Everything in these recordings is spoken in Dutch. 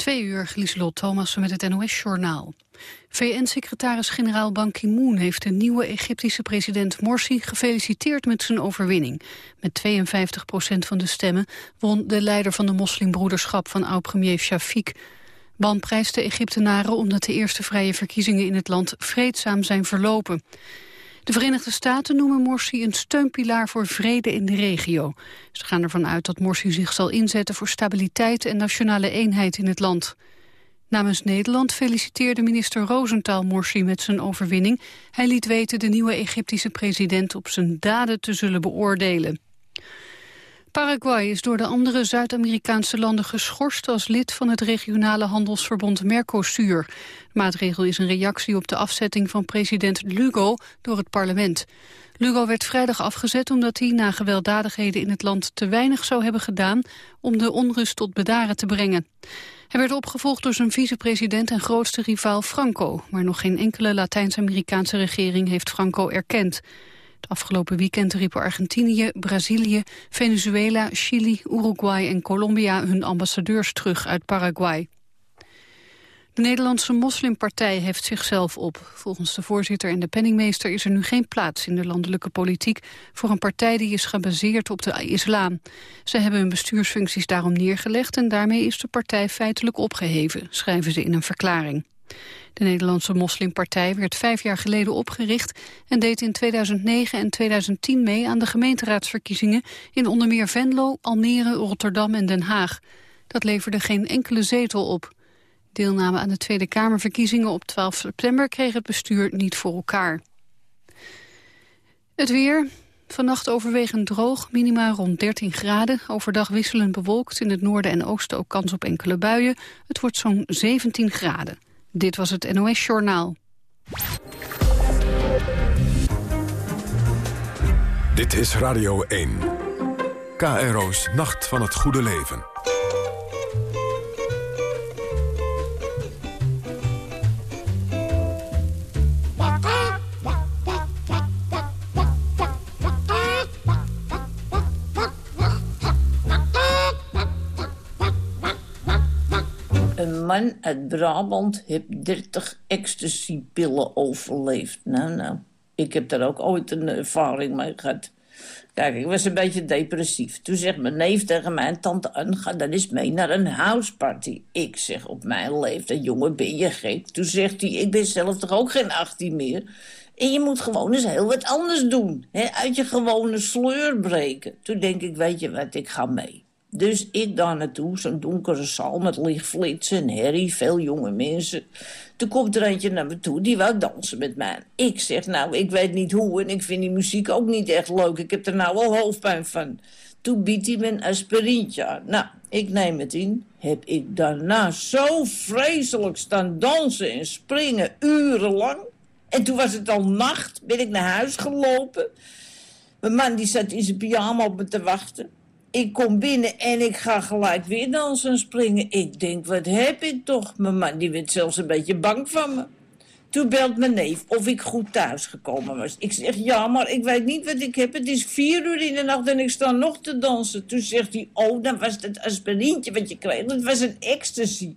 Twee uur, Lieselot Thomas met het NOS-journaal. VN-secretaris-generaal Ban Ki-moon heeft de nieuwe Egyptische president Morsi gefeliciteerd met zijn overwinning. Met 52 procent van de stemmen won de leider van de moslimbroederschap van oud-premier Shafiq. Ban prijst de Egyptenaren omdat de eerste vrije verkiezingen in het land vreedzaam zijn verlopen. De Verenigde Staten noemen Morsi een steunpilaar voor vrede in de regio. Ze gaan ervan uit dat Morsi zich zal inzetten voor stabiliteit en nationale eenheid in het land. Namens Nederland feliciteerde minister Rosenthal Morsi met zijn overwinning. Hij liet weten de nieuwe Egyptische president op zijn daden te zullen beoordelen. Paraguay is door de andere Zuid-Amerikaanse landen geschorst als lid van het regionale handelsverbond Mercosur. De maatregel is een reactie op de afzetting van president Lugo door het parlement. Lugo werd vrijdag afgezet omdat hij na gewelddadigheden in het land te weinig zou hebben gedaan om de onrust tot bedaren te brengen. Hij werd opgevolgd door zijn vicepresident en grootste rivaal Franco, maar nog geen enkele Latijns-Amerikaanse regering heeft Franco erkend. Het afgelopen weekend riepen Argentinië, Brazilië, Venezuela, Chili, Uruguay en Colombia hun ambassadeurs terug uit Paraguay. De Nederlandse moslimpartij heft zichzelf op. Volgens de voorzitter en de penningmeester is er nu geen plaats in de landelijke politiek voor een partij die is gebaseerd op de islam. Ze hebben hun bestuursfuncties daarom neergelegd en daarmee is de partij feitelijk opgeheven, schrijven ze in een verklaring. De Nederlandse moslimpartij werd vijf jaar geleden opgericht... en deed in 2009 en 2010 mee aan de gemeenteraadsverkiezingen... in onder meer Venlo, Almere, Rotterdam en Den Haag. Dat leverde geen enkele zetel op. Deelname aan de Tweede Kamerverkiezingen op 12 september... kreeg het bestuur niet voor elkaar. Het weer, Vannacht overwegend droog, minima rond 13 graden. Overdag wisselend bewolkt, in het noorden en oosten ook kans op enkele buien. Het wordt zo'n 17 graden. Dit was het NOS Journaal. Dit is Radio 1. KRO's Nacht van het Goede Leven. Man uit Brabant heeft 30 ecstasy-pillen overleefd. Nou, nou, ik heb daar ook ooit een ervaring mee gehad. Kijk, ik was een beetje depressief. Toen zegt mijn neef tegen mijn tante Anne, ga dan eens mee naar een houseparty. Ik zeg, op mijn leeftijd, jongen, ben je gek? Toen zegt hij, ik ben zelf toch ook geen 18 meer? En je moet gewoon eens heel wat anders doen. Hè? Uit je gewone sleur breken. Toen denk ik, weet je wat, ik ga mee. Dus ik daar naartoe, zo'n donkere zaal met lichtflitsen en herrie, veel jonge mensen. Toen komt er eentje naar me toe, die wou dansen met mij. Ik zeg, nou, ik weet niet hoe en ik vind die muziek ook niet echt leuk. Ik heb er nou wel hoofdpijn van. Toen biedt hij me een aspirintje aan. Nou, ik neem het in. Heb ik daarna zo vreselijk staan dansen en springen, urenlang. En toen was het al nacht, ben ik naar huis gelopen. Mijn man die zat in zijn pyjama op me te wachten. Ik kom binnen en ik ga gelijk weer dansen en springen. Ik denk, wat heb ik toch? Mijn man die werd zelfs een beetje bang van me. Toen belt mijn neef of ik goed thuis gekomen was. Ik zeg, ja, maar ik weet niet wat ik heb. Het is vier uur in de nacht en ik sta nog te dansen. Toen zegt hij, oh, dan was het aspirintje wat je kreeg. Dat was een ecstasy.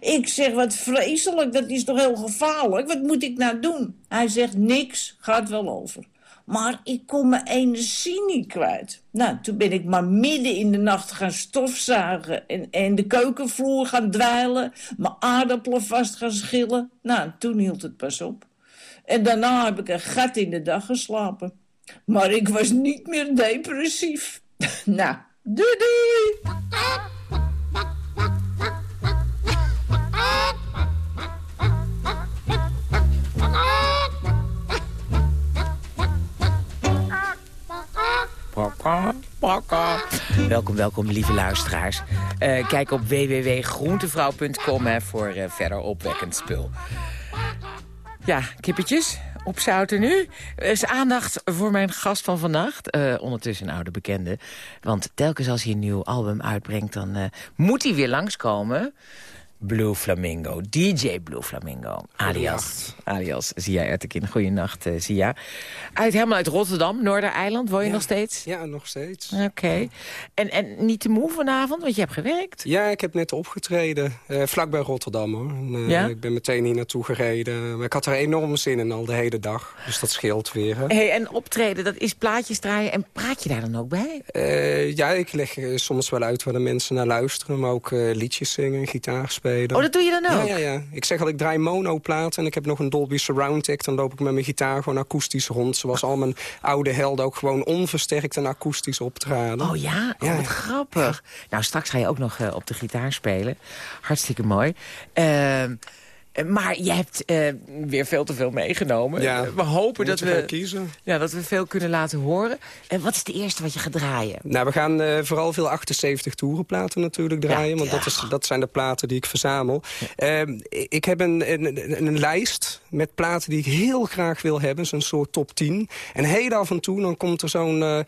Ik zeg, wat vreselijk, dat is toch heel gevaarlijk? Wat moet ik nou doen? Hij zegt, niks, gaat wel over. Maar ik kon mijn energie niet kwijt. Nou, toen ben ik maar midden in de nacht gaan stofzuigen... en, en de keukenvloer gaan dweilen, mijn aardappelen vast gaan schillen. Nou, toen hield het pas op. En daarna heb ik een gat in de dag geslapen. Maar ik was niet meer depressief. nou, doei! Welkom, welkom, lieve luisteraars. Uh, kijk op www.groentevrouw.com voor uh, verder opwekkend spul. Ja, kippetjes, opzouten nu. Er is aandacht voor mijn gast van vannacht. Uh, ondertussen een oude bekende. Want telkens als hij een nieuw album uitbrengt... dan moet hij weer langskomen. Blue Flamingo. DJ Blue Flamingo. Alias. Alias Zia Ertekin. Goeienacht, uh, Zia. Uit, helemaal uit Rotterdam, Noordereiland. Woon je nog steeds? Ja, nog steeds. Oké. En, en niet te moe vanavond, want je hebt gewerkt? Ja, ik heb net opgetreden. Uh, vlakbij Rotterdam, hoor. En, uh, ja? Ik ben meteen hier naartoe gereden. Maar ik had er enorm zin in al de hele dag. Dus dat scheelt weer. Hè? Hey, en optreden, dat is plaatjes draaien. En praat je daar dan ook bij? ja, ik leg soms wel uit waar de mensen naar luisteren. Maar ook liedjes zingen, gitaar spelen. Oh, dat doe je dan ook? Ja, ja, ja. Ik zeg al, ik draai monoplaat en ik heb nog een Dolby Surround Act. Dan loop ik met mijn gitaar gewoon akoestisch rond. Zoals al mijn oude helden ook gewoon onversterkt en akoestisch optraden. Oh ja? Oh, ja. wat grappig. Nou, straks ga je ook nog uh, op de gitaar spelen. Hartstikke mooi. Uh, eh, maar je hebt uh, weer veel te veel meegenomen. Ja, we hopen dat we, kiezen. Ja, dat we veel kunnen laten horen. En wat is de eerste wat je gaat draaien? Nou, we gaan uh, vooral veel 78 toerenplaten natuurlijk draaien. Ja, want Dat, is, dat zijn de platen die ik verzamel. Uh, ik heb een, een, een, lijst met platen die ik heel graag wil hebben. Zo'n soort top 10. En heel af en toe dan komt er zo'n...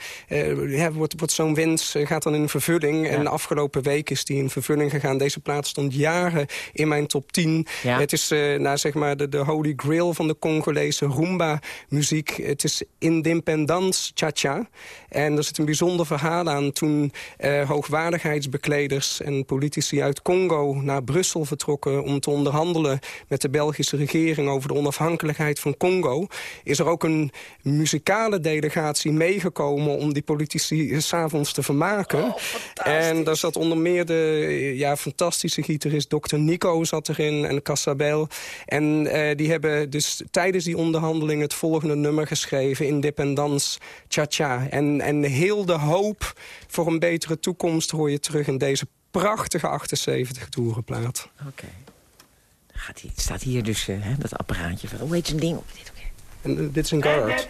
ja, wordt, wordt zo'n wens gaat dan in vervulling. En de afgelopen week is die in vervulling gegaan. Deze plaat stond jaren in mijn top 10. Ja. Het is uh, nou, zeg maar de, de holy grail van de Congolese rumba-muziek. Het is Independence Cha-Cha. En er zit een bijzonder verhaal aan toen uh, hoogwaardigheidsbekleders en politici uit Congo naar Brussel vertrokken om te onderhandelen met de Belgische regering over de onafhankelijkheid van Congo. Is er ook een muzikale delegatie meegekomen om die politici s'avonds te vermaken. Oh, en daar zat onder meer de ja, fantastische gitarist Dr. Nico zat erin en En uh, die hebben dus tijdens die onderhandeling het volgende nummer geschreven... Independance Cha-Cha. En, en heel de hoop voor een betere toekomst hoor je terug in deze prachtige 78 toerenplaat. Oké. Okay. Het staat hier dus uh, hè, dat apparaatje van... Hoe heet zijn ding op dit En uh, dit is een guard.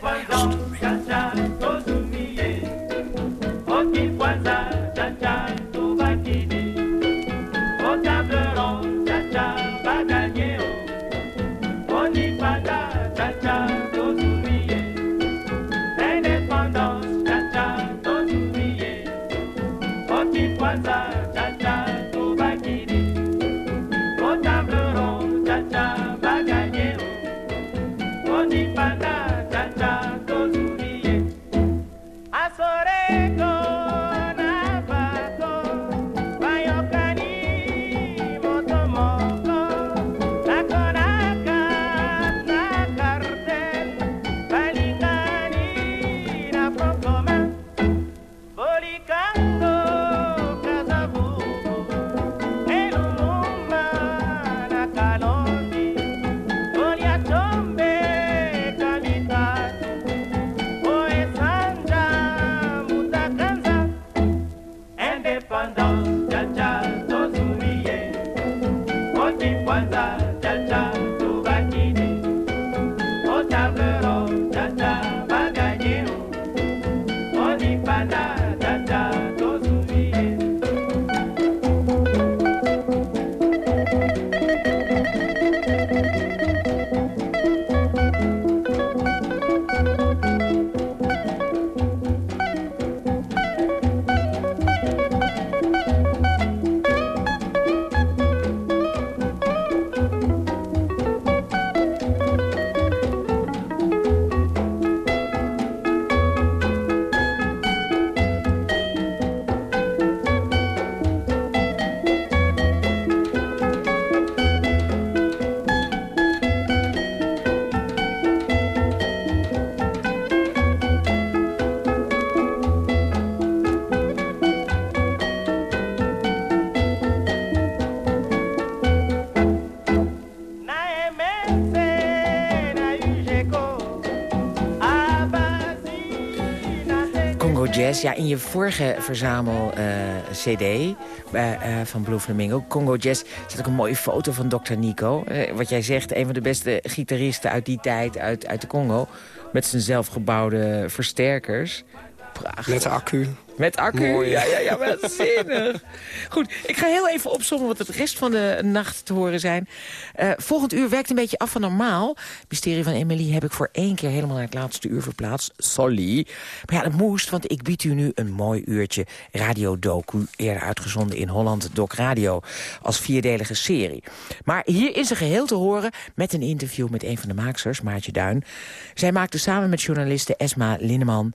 Ja, in je vorige verzamel-cd uh, uh, van Blue Flamingo, Congo Jazz... zit ook een mooie foto van Dr. Nico. Wat jij zegt, een van de beste gitaristen uit die tijd, uit, uit de Congo... met zijn zelfgebouwde versterkers. Prachtig. Met de accu. Met accu? Mooi. Ja, ja, ja, waanzinnig. Goed, ik ga heel even opzommen wat het rest van de nacht te horen zijn. Uh, volgend uur werkt een beetje af van normaal. Mysterie van Emily heb ik voor één keer helemaal naar het laatste uur verplaatst. Sorry. Maar ja, dat moest, want ik bied u nu een mooi uurtje radiodocu... eerder uitgezonden in Holland Doc Radio als vierdelige serie. Maar hier is een geheel te horen met een interview met een van de maaksters, Maartje Duin. Zij maakte samen met journaliste Esma Linneman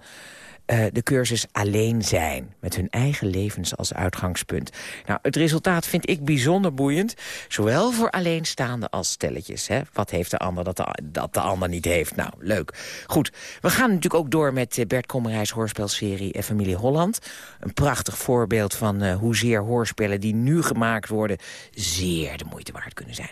uh, de cursus alleen zijn. Met hun eigen levens als uitgangspunt. Nou, het resultaat vind ik bijzonder boeiend. Zowel voor alleenstaande als stelletjes. Hè? Wat heeft de ander dat de, dat de ander niet heeft? Nou, leuk. Goed, we gaan natuurlijk ook door met eh, Bert Kommerijs hoorspelserie eh, Familie Holland. Een prachtig voorbeeld van uh, hoezeer hoorspellen die nu gemaakt worden... zeer de moeite waard kunnen zijn.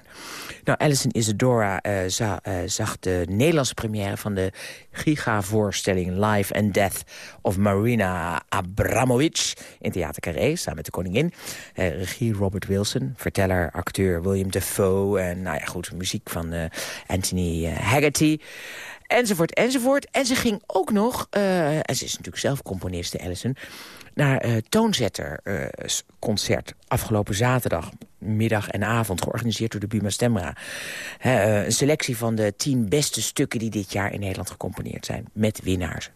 Nou, Alison Isadora uh, za, zag de Nederlandse première van de gigavoorstelling Life and Death of Marina Abramovic in Theater Carré, samen met de koningin. Uh, regie Robert Wilson, verteller, acteur William Defoe en nou ja, goed, muziek van Anthony Haggerty enzovoort, enzovoort. En ze ging ook nog, en ze is natuurlijk zelf componiste, Alison naar uh, Toonzetterconcert afgelopen zaterdag, middag en avond, georganiseerd door de Buma Stemra. Een selectie van de tien beste stukken die dit jaar in Nederland gecomponeerd zijn, met winnaars.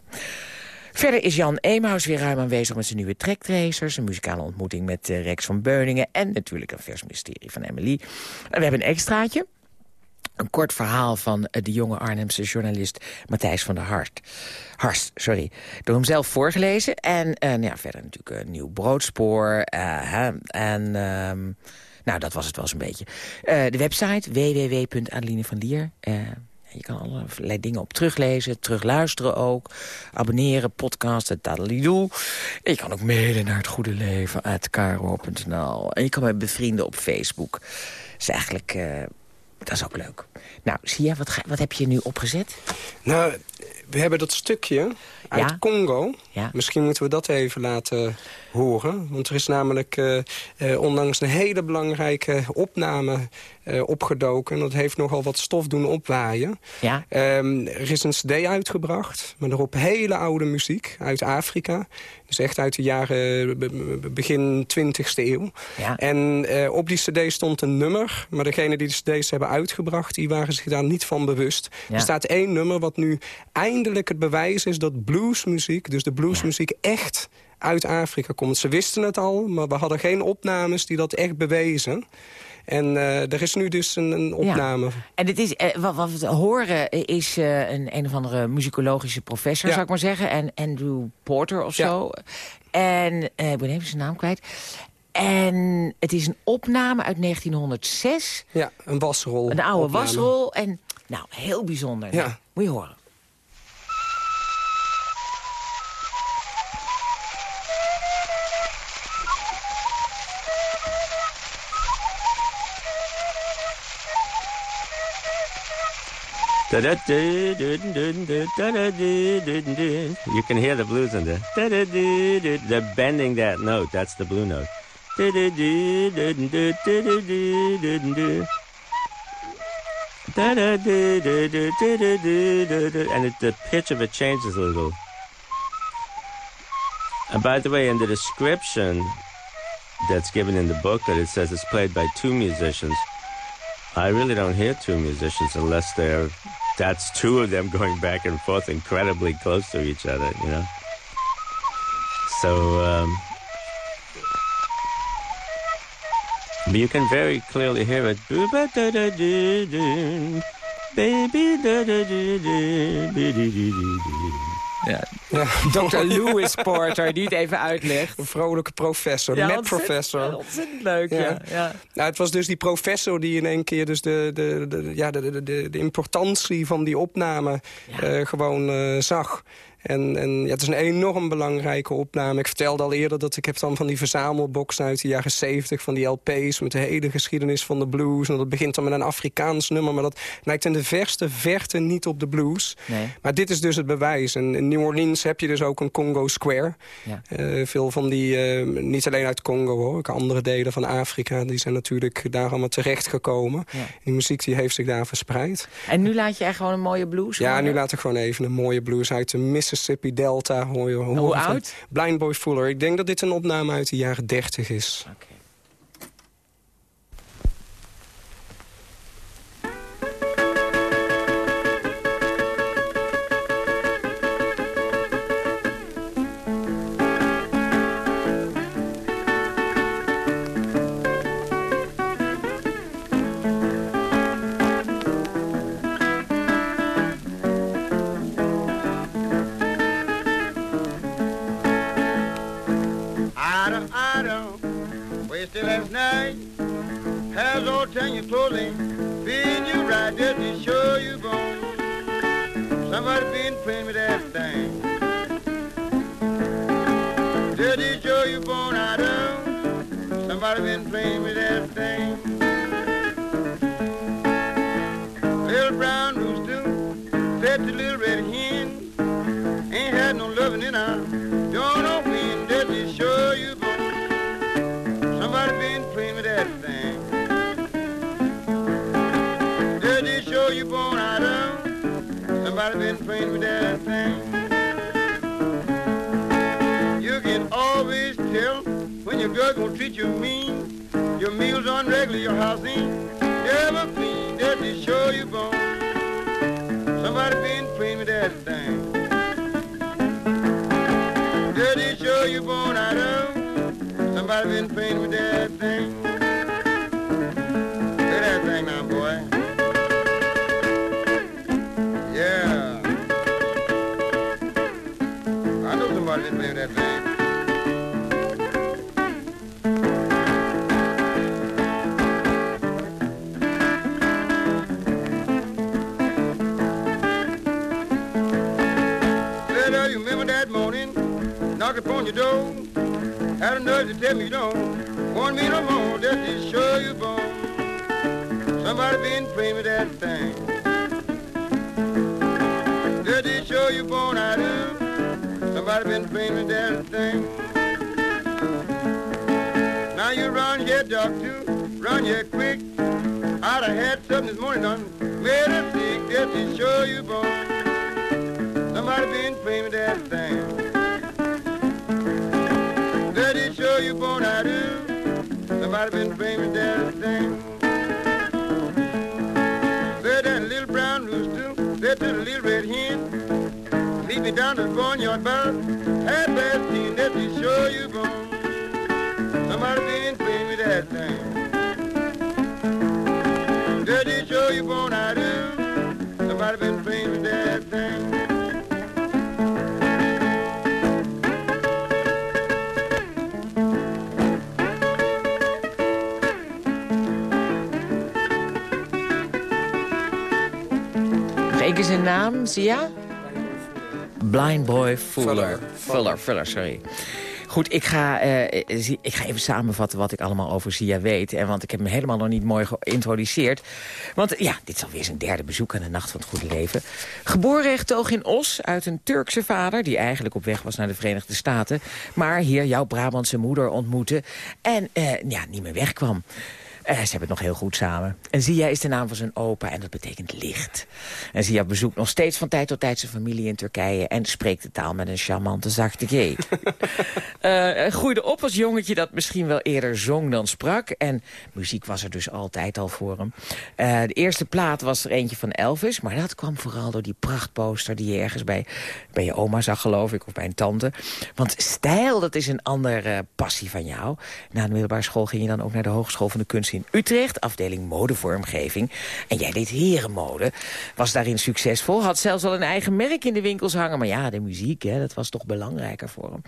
Verder is Jan Emaus weer ruim aanwezig met zijn nieuwe Trektracers... een muzikale ontmoeting met uh, Rex van Beuningen... en natuurlijk een vers mysterie van Emily. En we hebben een extraatje een kort verhaal van de jonge Arnhemse journalist Matthijs van der Hart. Harst, sorry. Door hem zelf voorgelezen. En ja, verder natuurlijk een nieuw broodspoor. Uh, en uh, nou, dat was het wel eens een beetje. De website www.adelinevanlier. je kan allerlei dingen op teruglezen, terugluisteren ook. Abonneren, podcasten, dadelidoe. En je kan ook mailen naar het goede leven, kro.nl. En je kan mij bevrienden op Facebook. Dat is eigenlijk dat is ook leuk. Nou, zie je, wat, wat heb je nu opgezet? Nou, we hebben dat stukje uit Ja. Congo. Ja. Misschien moeten we dat even laten horen. Want er is namelijk eh, eh, onlangs een hele belangrijke opname eh, opgedoken. En dat heeft nogal wat stof doen opwaaien. Ja? Ehm, er is een cd uitgebracht, maar daarop hele oude muziek uit Afrika. Dus echt uit de jaren be- be- begin 20e eeuw. Ja. En op die cd stond een nummer, maar degene die de cd's hebben uitgebracht... die waren zich daar niet van bewust. Ja. Er staat één nummer wat nu eindelijk het bewijs is... dat bluesmuziek, dus de bluesmuziek, echt uit Afrika komt. Ze wisten het al, maar we hadden geen opnames die dat echt bewezen. En eh, er is nu dus een, een opname. En het is, eh, wat, wat we horen is eh, een, een of andere muzikologische professor, Ja. zou ik maar zeggen. En Andrew Porter of Ja. zo. En, eh, ik ben even zijn naam kwijt. En het is een opname uit 1906. Ja, een wasrol. Een oude opname. wasrol. En nou, heel bijzonder. Ja. Nou, moet je horen. You can hear the blues in there. They're bending that note. That's the blue note. And it, the pitch of it changes a little. And by the way, in the description that's given in the book, that it says it's played by two musicians. I really don't hear two musicians unless they're that's two of them going back and forth incredibly close to each other, you know. So um, you can very clearly hear it. Baby, Ja. Ja. Dr. Lewis Porter, die het even uitlegt. Een vrolijke professor, Ja, met ontzettend- professor. Ontzettend leuk, ja. Ja. ja. Nou, het was dus die professor die in één keer dus de, de, de, ja, de, de, de, de importantie van die opname Ja. eh, gewoon eh, zag. En, en ja, het is een enorm belangrijke opname. Ik vertelde al eerder dat ik heb dan van die verzamelbox uit de jaren 70 van die LP's met de hele geschiedenis van de blues. En dat begint dan met een Afrikaans nummer, maar dat lijkt in de verste verte niet op de blues. Nee. Maar dit is dus het bewijs. En in New Orleans heb je dus ook een Congo Square. Ja. Eh, veel van die, eh, niet alleen uit Congo hoor, ook andere delen van Afrika... die zijn natuurlijk daar allemaal terechtgekomen. Ja. Die muziek die heeft zich daar verspreid. En nu laat je er gewoon een mooie blues Ja, nu laat ik gewoon even een mooie blues uit de Mississippi Mississippi Delta. Hoor je, Hoe oud? Blind Boy Fuller. Ik denk dat dit een opname uit de jaren 30 is. Oké. All ten your clothing, feeding you right, girl gonna treat you mean. Your meals on regular, your house ain't never clean. To show you bone. Somebody been playing with that thing. To show you born out of. Somebody been playing with that upon your door. Had a nerve to tell me you don't want me no more, just to show you born. Somebody been playing with that thing. Just to show you born, I do. Somebody been playing with that thing. Now you run here, doctor, run here quick. I'd have had something this morning done, made her sick, just to show you born. Somebody been playing with that thing. might have been dreaming down the thing. Fed that little brown rooster, fed that little red hen. Lead me down to the barnyard bar. At that thing, that you show you gone. Somebody been dreaming that thing. That you show you gone out of zijn naam, Sia? Blind Boy Fuller. Fuller. Fuller, Fuller, sorry. Goed, ik ga, eh, zie- ik ga even samenvatten wat ik allemaal over Sia weet. En want ik heb hem helemaal nog niet mooi geïntroduceerd. Want ja, dit is alweer zijn derde bezoek aan de Nacht van het Goede Leven. Geboren en getogen in Os uit een Turkse vader... die eigenlijk op weg was naar de Verenigde Staten. Maar hier jouw Brabantse moeder ontmoette. En eh, ja, niet meer wegkwam. Eh, ze hebben het nog heel goed samen. En Zia is de naam van zijn opa en dat betekent licht. En Zia bezoekt nog steeds van tijd tot tijd zijn familie in Turkije... en spreekt de taal met een charmante zachte G. Eh, hij groeide op als jongetje dat misschien wel eerder zong dan sprak. En muziek was er dus altijd al voor hem. Eh, de eerste plaat was er eentje van Elvis... maar dat kwam vooral door die prachtposter die je ergens bij, bij je oma zag, geloof ik... of bij een tante. Want stijl, dat is een andere passie van jou. Na de middelbare school ging je dan ook naar de Hogeschool van de Kunst in Utrecht... afdeling modevormgeving. En jij deed herenmode. Was daarin succesvol. Had zelfs al een eigen merk in de winkels hangen. Maar ja, de muziek, hè, dat was toch belangrijker voor hem.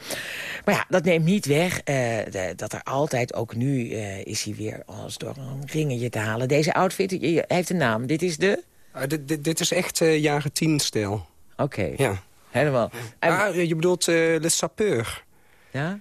Maar ja, dat neemt niet weg eh, dat er altijd, ook nu eh, is hij weer als door een ringetje te halen. Deze outfit, hij heeft een naam. Dit is de... Ah, dit, dit, dit is echt eh, jaren tien stijl. Oké, Ja. helemaal. En- Ah, je bedoelt eh Le Sapeur. ja?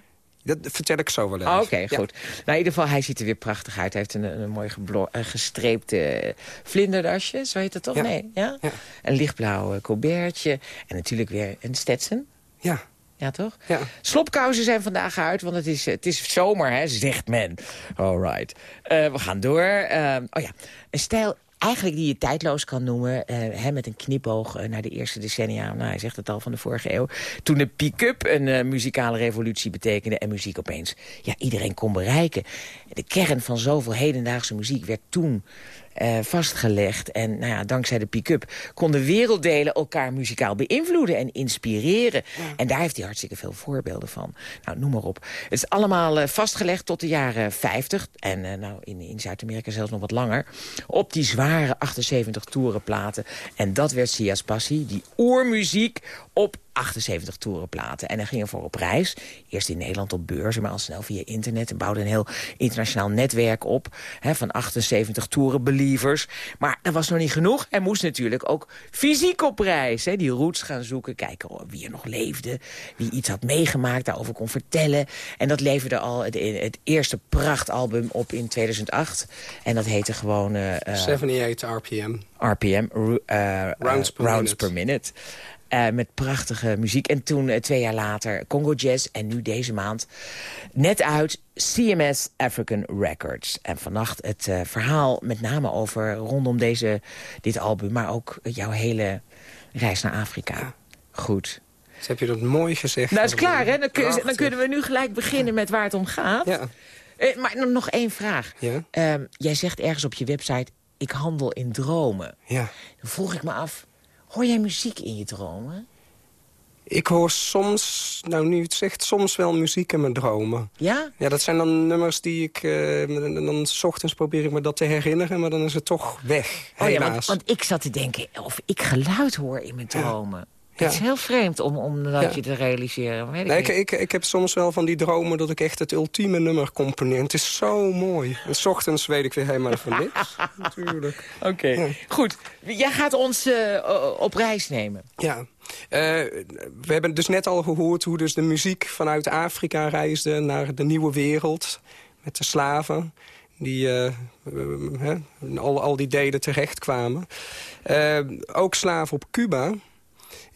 Dat vertel ik zo wel even. Oh, Oké, Ja. goed. Nou, in ieder geval, hij ziet er weer prachtig uit. Hij heeft een, een mooi geblo- eh, vlinderdasje, zo heet het toch? Ja. Nee, ja? Ja. Een lichtblauw eh, colbertje. En natuurlijk weer een Stetson. Ja, Ja, toch? ja. Slopkousen zijn vandaag uit, want het is, het is zomer, hè, zegt men. All right. Eh, we gaan door. Oh ja, een stijl eigenlijk die je tijdloos kan noemen. Uh, hè, met een knipoog uh, naar de eerste decennia. Nou, hij zegt het al van de vorige eeuw. Toen de pick-up een uh, muzikale revolutie betekende. En muziek opeens ja, iedereen kon bereiken. De kern van zoveel hedendaagse muziek werd toen uh, vastgelegd. En nou ja, dankzij de pick-up konden werelddelen elkaar muzikaal beïnvloeden en inspireren. En daar heeft hij hartstikke veel voorbeelden van. Nou, noem maar op. Het is allemaal uh, vastgelegd tot de jaren 50. En uh, nou, in, in Zuid-Amerika zelfs nog wat langer. Op die zware 78 toerenplaten. En dat werd Sia's passie. Die oermuziek op 78 toerenplaten. En hij ging ervoor op reis. Eerst in Nederland op beurzen, maar al snel via internet. En bouwde een heel internationaal netwerk op. Hè, van 78 toerenbelievers. Maar dat was nog niet genoeg. Hij moest natuurlijk ook fysiek op reis. Hè, die roots gaan zoeken. Kijken wie er nog leefde. Wie iets had meegemaakt, daarover kon vertellen. En dat leverde al het, het eerste prachtalbum op in 2008. En dat heette gewoon... Uh, 78 RPM. RPM, uh, rounds, per, rounds minute. per minute. Uh, met prachtige muziek. En toen uh, twee jaar later Congo Jazz. En nu deze maand net uit CMS African Records. En vannacht het uh, verhaal met name over rondom deze, dit album. Maar ook jouw hele reis naar Afrika. Goed. Dus heb je dat mooi gezegd. Nou, is klaar, hè? Dan, kun, dan, kunnen we nu gelijk beginnen met waar het om gaat. Ja. maar nog één vraag. Ja? Um, jij zegt ergens op je website... ik handel in dromen. Ja. Dan vroeg ik me af... Hoor jij muziek in je dromen? Ik hoor soms, nou nu het zegt, soms wel muziek in mijn dromen. Ja? Ja, dat zijn dan nummers die ik, uh, dan s ochtends probeer ik me dat te herinneren, maar dan is het toch weg, oh, ja, want, want, ik zat te denken, of ik geluid hoor in mijn dromen. Ja. Het is heel vreemd om, om dat je te realiseren. Weet ik Nee, ik, ik, ik heb soms wel van die dromen dat ik echt het ultieme nummer componeer. Het is zo mooi. En s ochtends weet ik weer helemaal van niks. Natuurlijk. Oké, goed. Jij gaat ons eh, op reis nemen. Ja. Eh, we hebben dus net al gehoord hoe dus de muziek vanuit Afrika reisde naar de nieuwe wereld. Met de slaven die hè, al, al die delen terechtkwamen. Ook slaven op Cuba.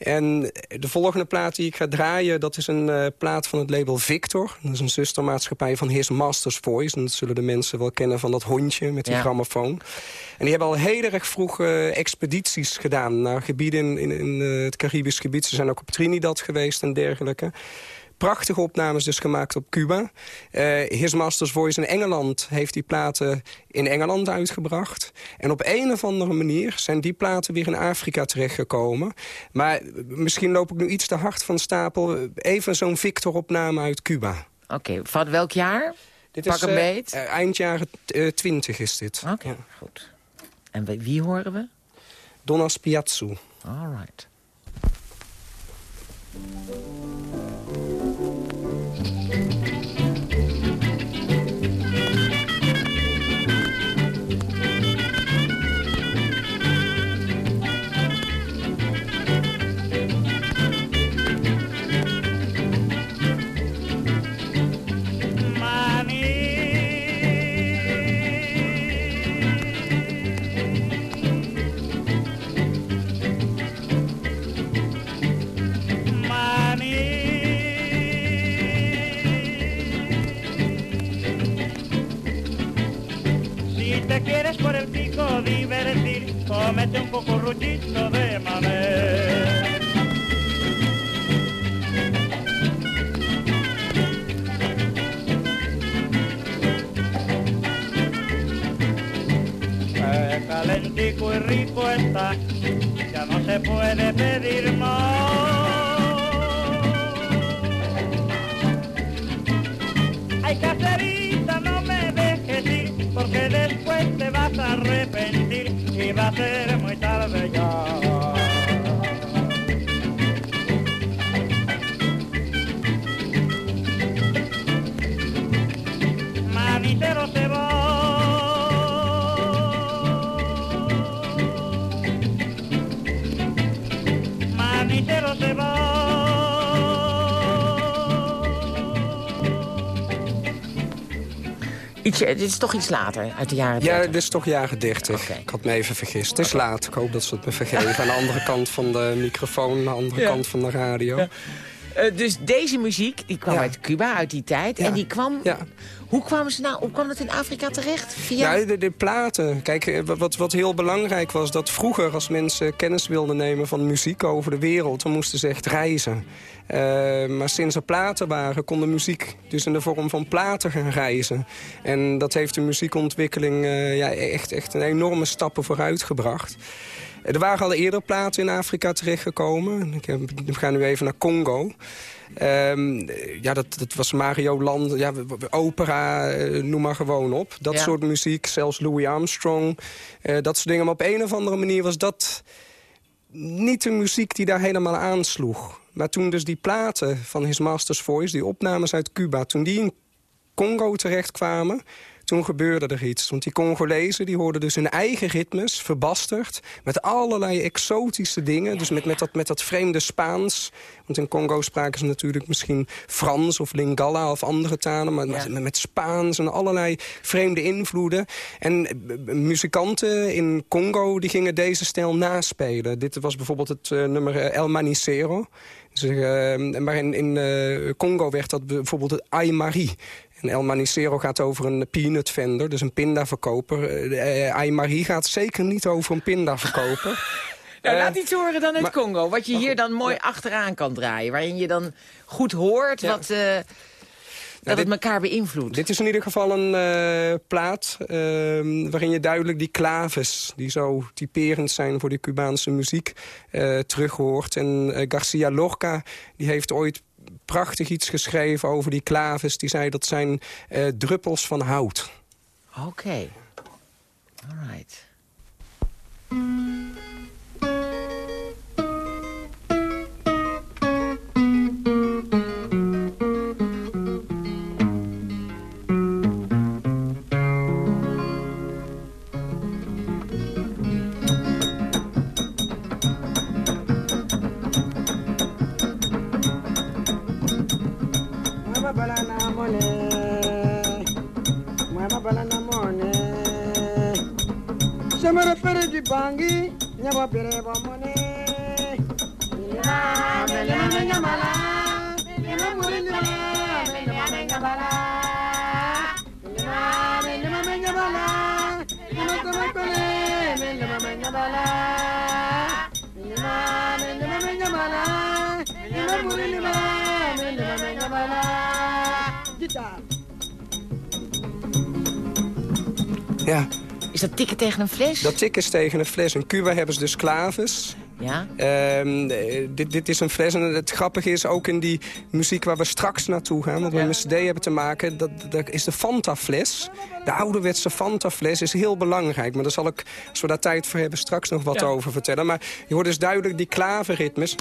En de volgende plaat die ik ga draaien... dat is een eh, plaat van het label Victor. Dat is een zustermaatschappij van His Master's Voice. En dat zullen de mensen wel kennen van dat hondje met die Ja. grammofoon. En die hebben al heel erg vroeg expedities gedaan... naar gebieden in, in, in eh, het Caribisch gebied. Ze zijn ook op Trinidad geweest en dergelijke. Prachtige opnames dus gemaakt op Cuba. Eh His Master's Voice in Engeland heeft die platen in Engeland uitgebracht. En op een of andere manier zijn die platen weer in Afrika terechtgekomen. Maar misschien loop ik nu iets te hard van stapel. Even zo'n Victor-opname uit Cuba. Oké, van welk jaar? Dit Pak is een eh, beet. eh, eind jaren 20 is dit. Oké, Ja. goed. En wie- wie horen we? Donna Spiazzu. All right. Dit is toch iets later, uit de jaren Ja, 30. dit is toch jaren 30. Oké. Ik had me even vergist. Het is laat. Ik hoop dat ze het me vergeven. Aan de andere kant van de microfoon, aan de andere Ja. kant van de radio. Eh, dus deze muziek, die kwam Ja. uit Cuba, uit die tijd. Ja. En die kwam... Ja. Hoe kwamen ze nou... Hoe kwam dat in Afrika terecht? Via... Ja, de, de platen. Kijk, eh, wat, wat heel belangrijk was... dat vroeger als mensen kennis wilden nemen van muziek over de wereld... dan moesten ze echt reizen. Eh, maar sinds er platen waren, kon de muziek dus in de vorm van platen gaan reizen. En dat heeft de muziekontwikkeling eh, ja, echt, echt een enorme stappen vooruit gebracht. Er waren al eerder platen in Afrika terechtgekomen. Ik heb- We gaan nu even naar Congo. Ehm, ja, dat, dat was Mario Land, ja, opera, eh, noem maar gewoon op. Dat Ja. soort muziek, zelfs Louis Armstrong, eh, dat soort dingen. Maar op een of andere manier was dat niet de muziek die daar helemaal aansloeg. Maar toen dus die platen van His Master's Voice, die opnames uit Cuba... toen die in Congo terechtkwamen, toen gebeurde er iets. Want die Congolezen die hoorden dus hun eigen ritmes, verbasterd... met allerlei exotische dingen, dus met, met, dat, met dat vreemde Spaans. Want in Congo spraken ze natuurlijk misschien Frans of Lingala of andere talen... maar Ja. met, met Spaans en allerlei vreemde invloeden. En eh, muzikanten in Congo die gingen deze stijl naspelen. Dit was bijvoorbeeld het eh, nummer eh, El Manicero... Dus, eh, maar in, in Congo werd dat bijvoorbeeld het Ai Marie. En El Manicero gaat over een peanut vendor, dus een pindaverkoper. Eh, eh, Ai Marie gaat zeker niet over een pindaverkoper. Nou, Eh, laat iets horen dan uit maar- Congo. Wat je hier dan mooi achteraan kan draaien. Waarin je dan goed hoort Ja. wat, eh, dat dit- het elkaar beïnvloedt. Dit is in ieder geval een eh, plaat eh, waarin je duidelijk die claves... die zo typerend zijn voor de Cubaanse muziek, eh terug hoort. En eh, Garcia Lorca die heeft ooit prachtig iets geschreven over die claves. Die zei dat zijn eh, druppels van hout. Oké. All right. bangi nyaba bere ba mone na mele nyamala mele na mure nyamala mele nyamala na nyamala na nyamala nyamala nyamala gitar Ya, dat tikken tegen een fles? dat tikken is tegen een fles. In Cuba hebben ze dus claves. Ja? Ehm, eh, dit, dit is een fles. En het grappige is ook in die muziek waar we straks naartoe gaan... wat we met CD hebben te maken, dat, dat is de Fanta-fles. De ouderwetse Fanta-fles is heel belangrijk. Maar daar zal ik, als we daar tijd voor hebben, straks nog wat Ja. over vertellen. Maar je hoort dus duidelijk die klaverritmes.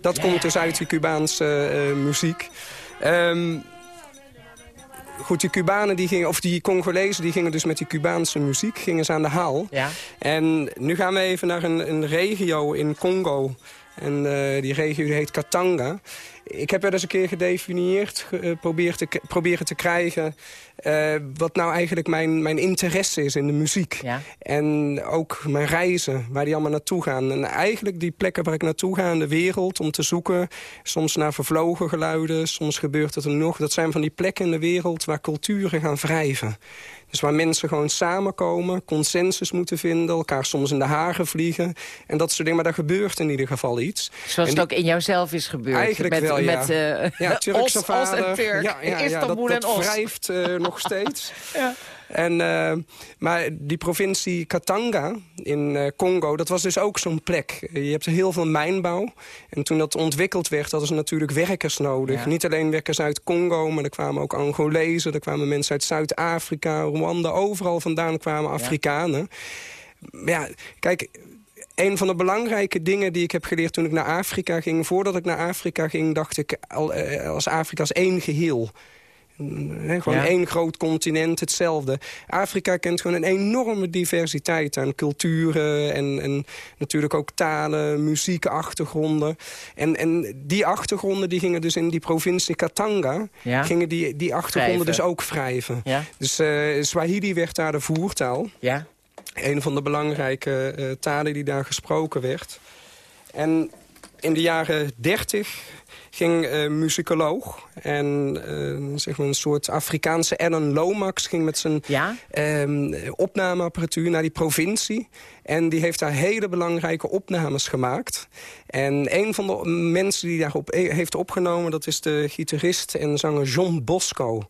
Dat komt dus uit die Cubaanse eh, muziek. Ehm, goed, die Cubanen, die gingen, of die Congolezen, die gingen dus met die Cubaanse muziek gingen ze aan de haal. Ja. En nu gaan we even naar een, een regio in Congo. En eh, die regio die heet Katanga. Ik heb wel eens een keer gedefinieerd, ge- eh, te, proberen te krijgen... eh, wat nou eigenlijk mijn, mijn interesse is in de muziek. Ja. En ook mijn reizen, waar die allemaal naartoe gaan. En eigenlijk die plekken waar ik naartoe ga in de wereld om te zoeken... soms naar vervlogen geluiden, soms gebeurt het er nog. Dat zijn van die plekken in de wereld waar culturen gaan wrijven. Dus waar mensen gewoon samenkomen, consensus moeten vinden... elkaar soms in de haren vliegen en dat soort dingen. Maar daar gebeurt in ieder geval iets. Zoals het ook in jouzelf is gebeurd. Eigenlijk met, wel, ja. met eh Ja, Turkse Os, Os en Turk. Ja, ja, Istanbul dat, dat en Os. wrijft eh, nog steeds. Ja. En, eh, maar die provincie Katanga in eh, Congo, dat was dus ook zo'n plek. Je hebt heel veel mijnbouw. En toen dat ontwikkeld werd, hadden ze natuurlijk werkers nodig. Ja. Niet alleen werkers uit Congo, maar er kwamen ook Angolezen. Er kwamen mensen uit Zuid-Afrika, Rwanda. Overal vandaan kwamen Afrikanen. Ja, kijk... Een van de belangrijke dingen die ik heb geleerd toen ik naar Afrika ging... voordat ik naar Afrika ging, dacht ik al, eh, als Afrika als één geheel. Hè, gewoon Ja. één groot continent, hetzelfde. Afrika kent gewoon een enorme diversiteit aan culturen... en, en natuurlijk ook talen, muziek, achtergronden. En, en die achtergronden die gingen dus in die provincie Katanga... Ja. gingen die, die achtergronden dus ook wrijven. Ja. Dus eh, Swahili werd daar de voertaal. Ja. Een van de belangrijke eh, talen die daar gesproken werd. En in de jaren dertig ging uh, muzikoloog. En uh, zeg maar een soort Afrikaanse Alan Lomax ging met zijn ja? uh, opnameapparatuur naar die provincie. En die heeft daar hele belangrijke opnames gemaakt. En een van de mensen die daarop heeft opgenomen... dat is de gitarist en zanger John Bosco.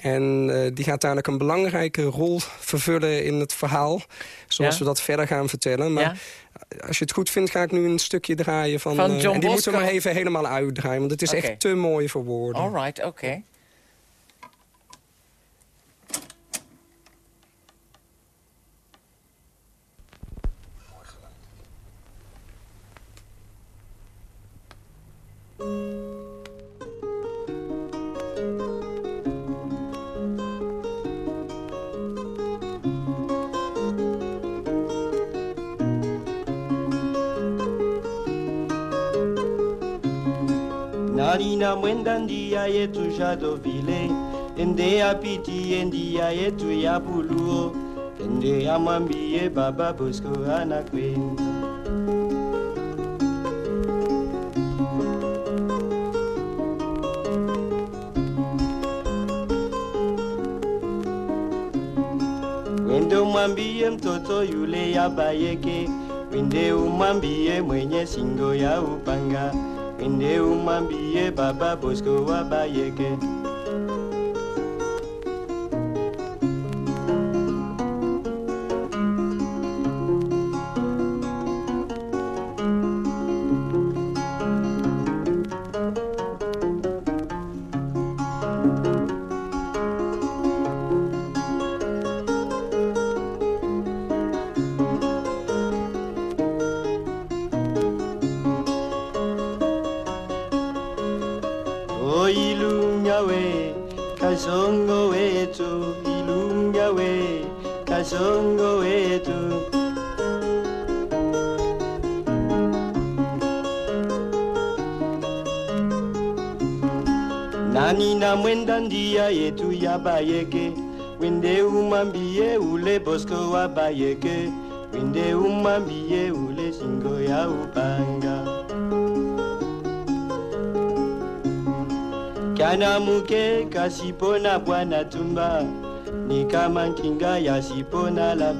En uh, die gaat dadelijk een belangrijke rol vervullen in het verhaal. Zoals Ja? we dat verder gaan vertellen. Maar Ja? als je het goed vindt, ga ik nu een stukje draaien van... Van eh, en die moeten we maar even helemaal uitdraaien. Want het is echt te mooi voor woorden. All right, oké. Narina mwenda ndia yetu Shadovile Ende ya piti endia yetu ya buluo Ende ya mwambie baba Bosco anakwenda Wende umwambie mtoto yule ya bayeke Wende umwambie mwenye singo ya upanga Wende umwambie baba Bosco wa wende umambie ule Bosco wende umambie ule singo ya upanga. Kana muke kasipona bwana tumba. Ni nkinga ya sipona la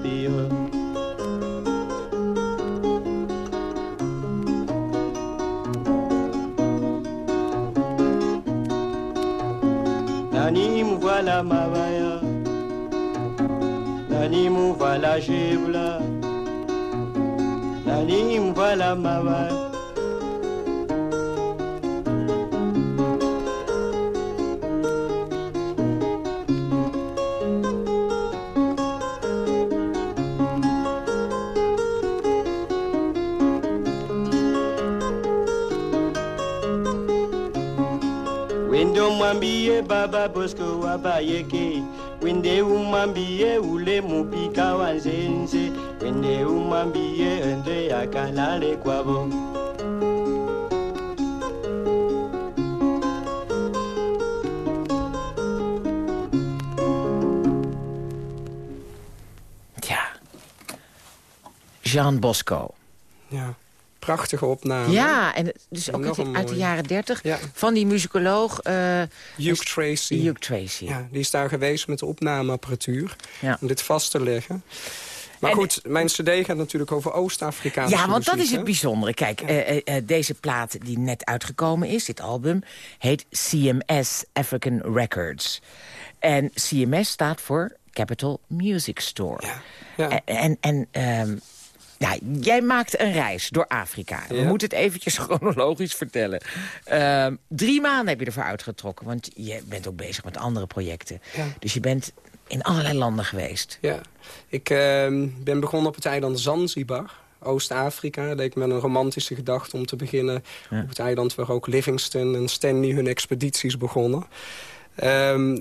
vala mabaya nani mu vala jebla nani mu vala mabaya baba Bosco wa bayeke Wende umwambie ule mupika wa nzenze Wende umwambie ende akalale kwabo Ja. Jean Bosco. Ja, prachtige opname. Ja, en het- dus En ook uit, de jaren dertig. Ja. Van die muzikoloog eh Hugh Tracy. Hugh Tracy. Ja, die is daar geweest met de opnameapparatuur. Ja. Om dit vast te leggen. Maar En- goed, mijn cd gaat natuurlijk over Oost-Afrikaanse Ja, want dat is het hè? bijzondere. Kijk, eh, eh, deze plaat die net uitgekomen is, dit album, heet CMS African Records. En CMS staat voor Capital Music Store. Ja. En, en, en ehm, ja, jij maakt een reis door Afrika. We moeten het eventjes chronologisch vertellen. Ehm, drie maanden heb je ervoor uitgetrokken, want je bent ook bezig met andere projecten. Ja. Dus je bent in allerlei landen geweest. Ja, ik ehm, ben begonnen op het eiland Zanzibar. Oost-Afrika. Leek me een romantische gedachte om te beginnen op het eiland waar ook Livingston en Stanley hun expedities begonnen.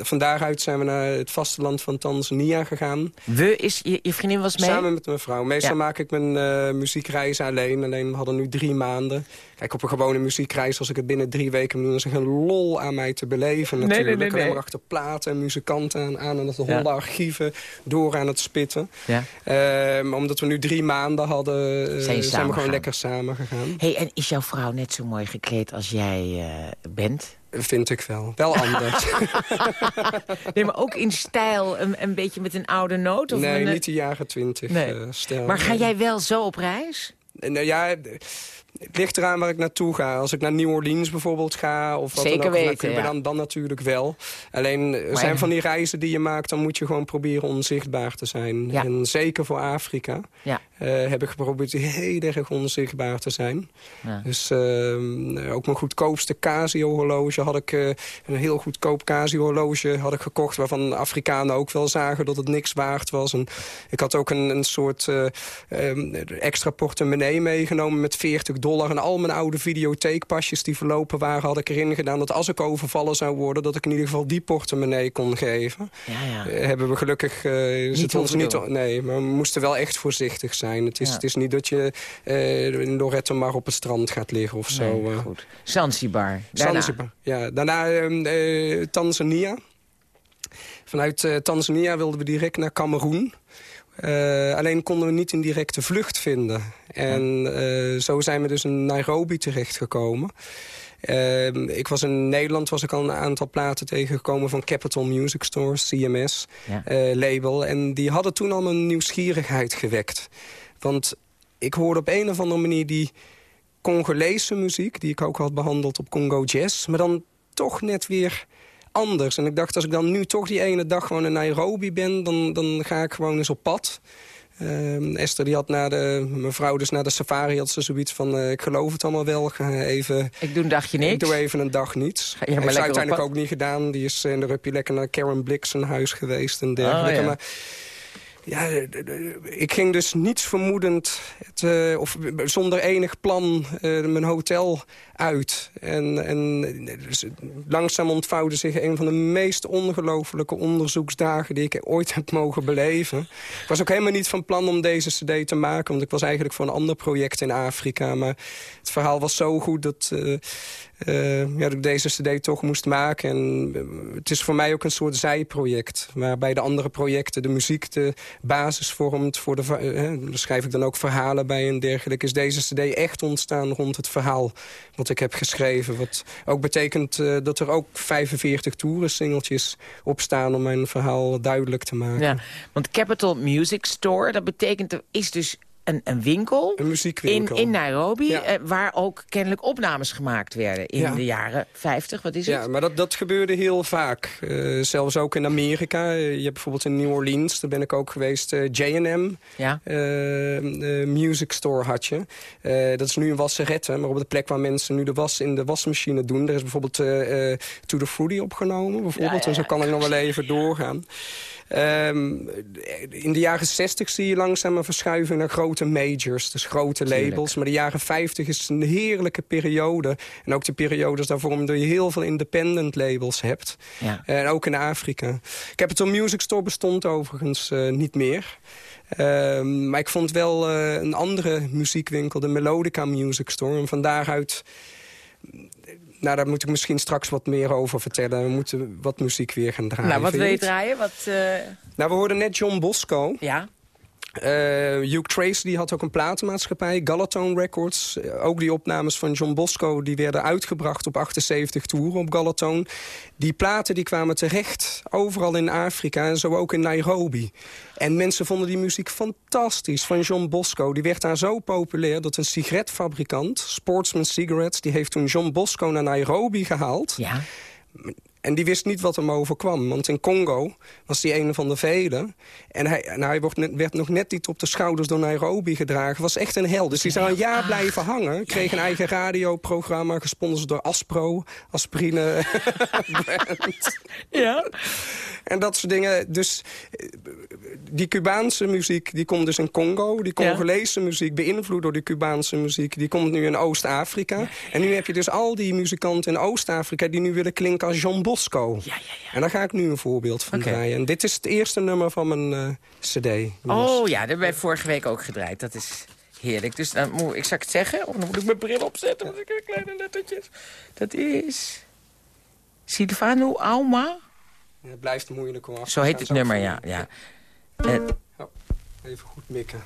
Van daaruit zijn we naar het vasteland van Tanzania gegaan. We is, je, je vriendin was mee? Samen met mijn vrouw. Meestal Ja. maak ik mijn eh muziekreizen alleen. Alleen we hadden nu drie maanden. Kijk, op een gewone muziekreis, als ik het binnen drie weken moet doen... is er geen lol aan mij te beleven Nee, nee, natuurlijk. nee, Alleen nee. maar achter platen en muzikanten aan, aan het Ja. holde archieven... door aan het spitten. Ja. Ehm, omdat we nu drie maanden hadden, eh, Zijn zijn we gewoon lekker samen gegaan. hey, en is jouw vrouw net zo mooi gekleed als jij eh, bent? Vind ik wel. Wel anders. Nee, maar ook in stijl, een, een beetje met een oude noot? Of nee, een, niet de jaren twintig Nee. eh, stijl. Maar ga jij wel zo op reis? Nou ja, het ligt eraan waar ik naartoe ga. Als ik naar New Orleans bijvoorbeeld ga... of wat Zeker dan ook, weten, Cuba, ja. dan, dan natuurlijk wel. Alleen, er zijn van die reizen die je maakt... dan moet je gewoon proberen onzichtbaar te zijn. Ja. En zeker voor Afrika Ja. eh, heb ik geprobeerd heel erg onzichtbaar te zijn. Ja. Dus eh, ook mijn goedkoopste Casio-horloge had ik... eh, een heel goedkoop Casio-horloge had ik gekocht... waarvan Afrikanen ook wel zagen dat het niks waard was. En ik had ook een, een soort eh, ehm, extra portemonnee meegenomen met 40 dollar. En al mijn oude videotheekpasjes die verlopen waren... had ik erin gedaan dat als ik overvallen zou worden... dat ik in ieder geval die portemonnee kon geven. Ja, ja. Eh, hebben we gelukkig... eh, is het ons niet, nee, maar we moesten wel echt voorzichtig zijn. Het is, Ja. het is niet dat je eh, in Lorette maar op het strand gaat liggen of zo. Nee, eh. goed. Zanzibar. Daarna. Zanzibar, ja. Daarna ehm, eh, Tanzania. Vanuit eh, Tanzania wilden we direct naar Cameroen. Eh, alleen konden we niet een directe vlucht vinden. En eh, zo zijn we dus in Nairobi terechtgekomen. Ehm, ik was in Nederland was ik al een aantal platen tegengekomen van Capital Music Store, CMS, Ja. eh, label. En die hadden toen al mijn nieuwsgierigheid gewekt. Want ik hoorde op een of andere manier die Congolese muziek... die ik ook had behandeld op Congo Jazz... maar dan toch net weer anders. En ik dacht, als ik dan nu toch die ene dag gewoon in Nairobi ben... dan, dan ga ik gewoon eens op pad. Ehm, Esther, die had na de, mijn vrouw dus na de safari had ze zoiets van... eh, ik geloof het allemaal wel, ga even... Ik doe een dagje niks. Ik doe even een dag niets. Maar Heeft ze uiteindelijk ook niet gedaan. Die is in de Ruppie lekker naar Karen Blix zijn huis geweest en dergelijke. Oh, ja. Maar ja, de- de- de- ik ging dus niets vermoedend, het, eh, of zonder enig plan, eh, mijn hotel uit. En, en dus langzaam ontvouwde zich een van de meest ongelofelijke onderzoeksdagen... die ik ooit heb mogen beleven. Ik was ook helemaal niet van plan om deze cd te maken... want ik was eigenlijk voor een ander project in Afrika. Maar het verhaal was zo goed dat... eh, eh, ja, dat ik deze cd toch moest maken. En eh, het is voor mij ook een soort zijproject. Waarbij de andere projecten de muziek de basis vormt. Voor de, eh, schrijf ik dan ook verhalen bij en dergelijke. Is deze cd echt ontstaan rond het verhaal wat ik heb geschreven. Wat ook betekent eh, dat er ook 45 toerensingeltjes op staan... om mijn verhaal duidelijk te maken. Ja, want Capital Music Store, dat betekent, er is dus een, een winkel... Een muziekwinkel. In, in Nairobi, Ja. eh, waar ook kennelijk opnames gemaakt werden in Ja. de jaren 50. Wat is het? Ja, maar dat, dat gebeurde heel vaak. Eh, zelfs ook in Amerika. Eh, je hebt bijvoorbeeld in New Orleans, daar ben ik ook geweest, eh, J&M. Ja. music store had je. Dat is nu een wasserette, maar op de plek waar mensen nu de was in de wasmachine doen... er is bijvoorbeeld To The Fruity opgenomen, bijvoorbeeld. En zo kan ik nog wel even doorgaan. Ehm, in de jaren 60 zie je langzaam een verschuiving naar grote majors, dus grote Tuurlijk. labels. Maar de jaren 50 is een heerlijke periode. En ook de periodes daarvoor, omdat je heel veel independent labels hebt. Ja. En ook in Afrika. Capital Music Store bestond overigens eh, niet meer. Ehm, maar ik vond wel eh, een andere muziekwinkel, de Melodica Music Store. En van daaruit... Nou, daar moet ik misschien straks wat meer over vertellen. We moeten wat muziek weer gaan draaien. nou, wat wil je draaien? Wat, eh, Nou, we hoorden net John Bosco. ja? Eh Hugh Tracy die had ook een platenmaatschappij, Galatone Records. Eh, ook die opnames van John Bosco die werden uitgebracht op 78 toeren op Galatone. Die platen die kwamen terecht overal in Afrika en zo ook in Nairobi. En mensen vonden die muziek fantastisch van John Bosco. Die werd daar zo populair dat een sigaretfabrikant, Sportsman Cigarettes... die heeft toen John Bosco naar Nairobi gehaald. Ja. En die wist niet wat hem overkwam. Want in Congo was hij een van de velen. En hij, en hij wordt net- werd nog net niet op de schouders door Nairobi gedragen. Was echt een held. Dus die zou een jaar blijven hangen. Kreeg een eigen radioprogramma. Gesponsord door Aspro. Aspirine. Ja. En dat soort dingen. Dus eh, die Cubaanse muziek, die komt dus in Congo. Die Ja. Congolese muziek, beïnvloed door die Cubaanse muziek... die komt nu in Oost-Afrika. En nu heb je dus al die muzikanten in Oost-Afrika... die nu willen klinken als John Bosco. Ja, ja, ja. En daar ga ik nu een voorbeeld van draaien. En dit is het eerste nummer van mijn eh, cd. Oh ja, dat hebben vorige week ook gedraaid. Dat is heerlijk. Dus dan moet ik, zal ik het zeggen? Of dan moet ik mijn bril opzetten, want ik heb kleine lettertjes. Dat is... Silvano Auma? Ja, Het blijft moeilijk om af Zo heet het nummer, ja. ja. Eh, Even goed mikken.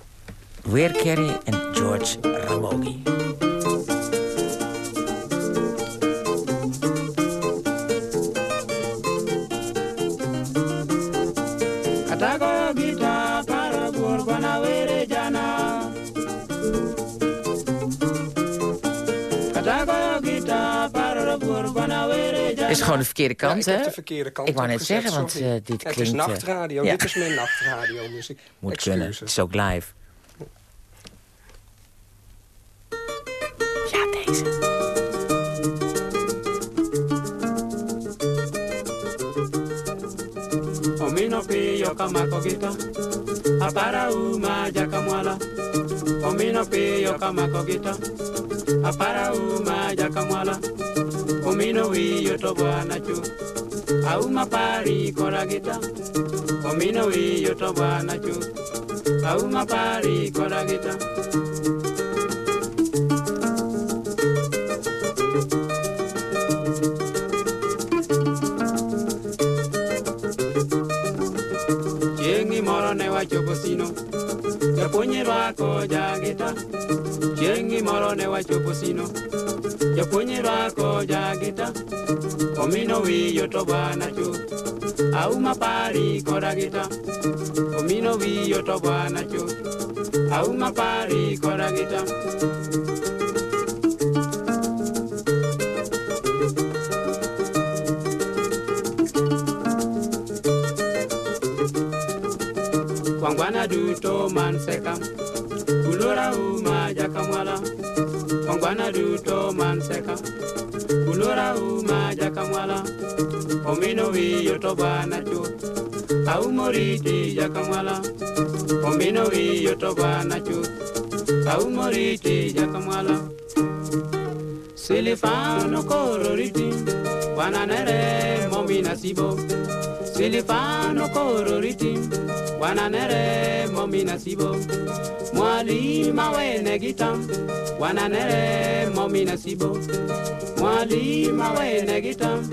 Weir Carey en George Ramogi. Is gewoon de verkeerde Ja, kant, ik hè? heb de verkeerde kant Ik wou net zeggen, want eh, dit Het is klinkt... eh, nachtradio. ja. Dit is mijn nachtradio. Dus ik, Moet excuses. kunnen. Het is ook live. Ja, deze. Omino piyo kama kogita. Apara uma jakamwala. Omino piyo kama kogita. Apara uma jakamwala. Omino wiyo to bwana chu. Auma pari koragita. Omino wiyo to bwana chu. Auma pari koragita. Chieng'i moro ne wachopo sino, japuonj rwako jagita. Chieng'i moro ne wachopo sino, japuonj rwako jagita. Omino wiyo to bwana chuth, auma pari koda gita. Omino wiyo to bwana chuth, auma pari koda gita. Wangwana duto man sekam, ulora uma mala ongwana duto manseka. Kulora uma jaka mwala omino wiyo to bwana chu aumoriti jaka mwala omino wiyo to bwana chu aumoriti jaka mwala silifano kororiti. Wananere momina sibo. Silifano kororiti, wananere momina sibo. Mwalima wene gitam, wananere momina sibo. Mwalima wene gitam,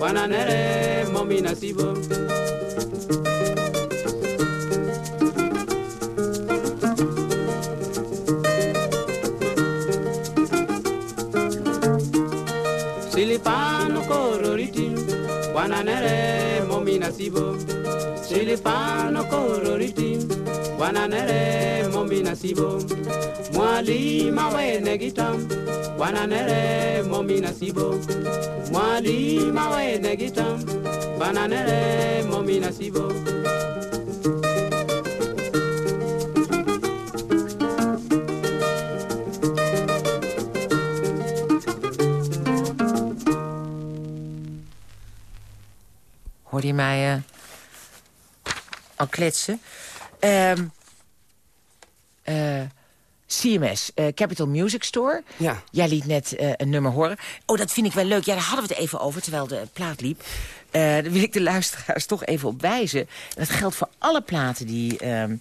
wananere momina sibo. Silipano kororiti, wananere momina sibo. Silipano kororiti, wananere momina sibo. Mwalima wene gitam, wananere momina sibo. Mwalima wene gitam, wananere momina sibo. Hoorde je mij eh, al kletsen? Ehm, eh, CMS, eh, Capital Music Store. Ja. Jij liet net een nummer horen. Oh, dat vind ik wel leuk. Ja, daar hadden we het even over, terwijl de plaat liep. Daar wil ik de luisteraars toch even op wijzen. En dat geldt voor alle platen die, ehm,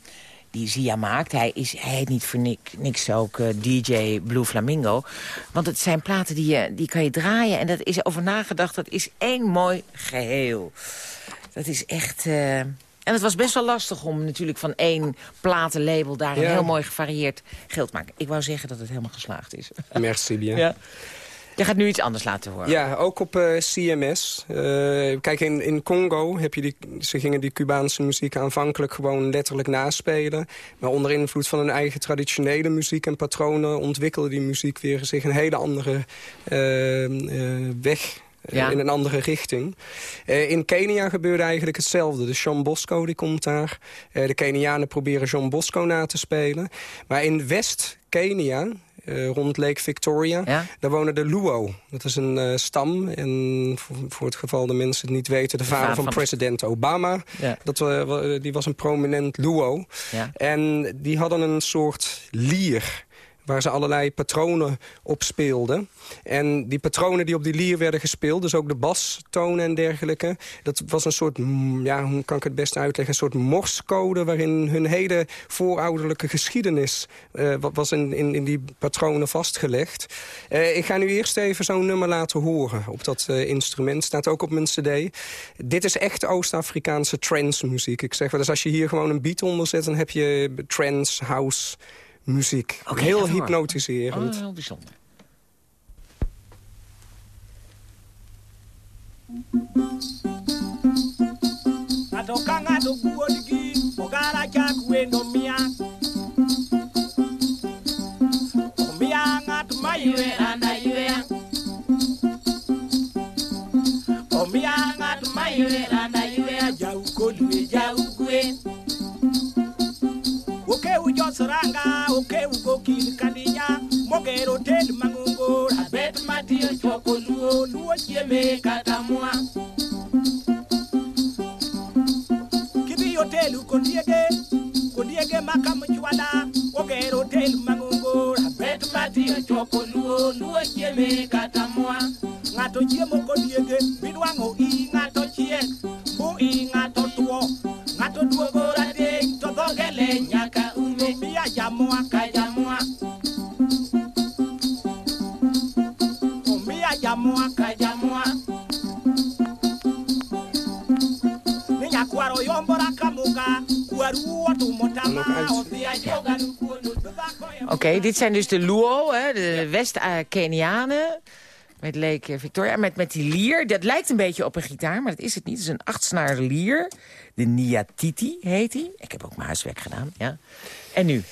die Zia maakt. Hij, is, hij heet niet voor niks, niks ook DJ Blue Flamingo. Want het zijn platen die, je, die kan je draaien. En dat is over nagedacht. Dat is één mooi geheel. Dat is echt... eh, En het was best wel lastig om natuurlijk van één platenlabel... daar een Ja. heel mooi gevarieerd geld te maken. Ik wou zeggen dat het helemaal geslaagd is. Merci bien. Ja. Je gaat nu iets anders laten horen. Ja, ook op eh, CMS. Eh, kijk, in, in Congo heb je die, ze gingen die Cubaanse muziek aanvankelijk gewoon letterlijk naspelen. Maar onder invloed van hun eigen traditionele muziek en patronen ontwikkelde die muziek weer zich een hele andere eh, weg. Eh, Ja. In een andere richting. Eh, in Kenia gebeurde eigenlijk hetzelfde. De John Bosco die komt daar. Eh, de Kenianen proberen John Bosco na te spelen. Maar in West-Kenia, rond Lake Victoria... Ja? daar wonen de Luo. Dat is een stam. En voor, voor het geval de mensen het niet weten... de, vader vader van, van- president Obama. Ja. Dat, die was een prominent Luo. Ja. En die hadden een soort lier waar ze allerlei patronen op speelden. En die patronen die op die lier werden gespeeld, dus ook de bastonen en dergelijke... dat was een soort, ja, hoe kan ik het best uitleggen... een soort morscode waarin hun hele voorouderlijke geschiedenis... Uh, was in, in, in, die patronen vastgelegd. Uh, ik ga nu eerst even zo'n nummer laten horen op dat uh, instrument. Staat ook op mijn cd. Dit is echt Oost-Afrikaanse trance muziek. Ik zeg wel, dus als je hier gewoon een beat onder zet... dan heb je trance, house muziek. Okay, heel hypnotiserend. Oh, heel bijzonder. Atokanga ogara mia ngat ngat soranga okew gokil kalinya mogero ted mangungor abet matiyo chwako luo luo chieme kata mwa kidhi otel kondiege kondiege makam chwada ogero otel mangungor abet matiyo chwako luo luo chieme kata mwa ng'ato chiemo kodiege midwang'o i ng'ato chiek bu i ng'ato tuo ng'ato duogo rateng' to dhoge le nyaka jamua yombora kamuga kwaru otumo tama odhia joga nukuonu Oké, dit zijn dus de Luo, hè, de West-Kenianen. Met Lake Victoria, met, met die lier. Dat lijkt een beetje op een gitaar, maar dat is het niet. Het is een achtsnaar lier. De Niatiti heet die. Ik heb ook mijn huiswerk gedaan, ja. En nu?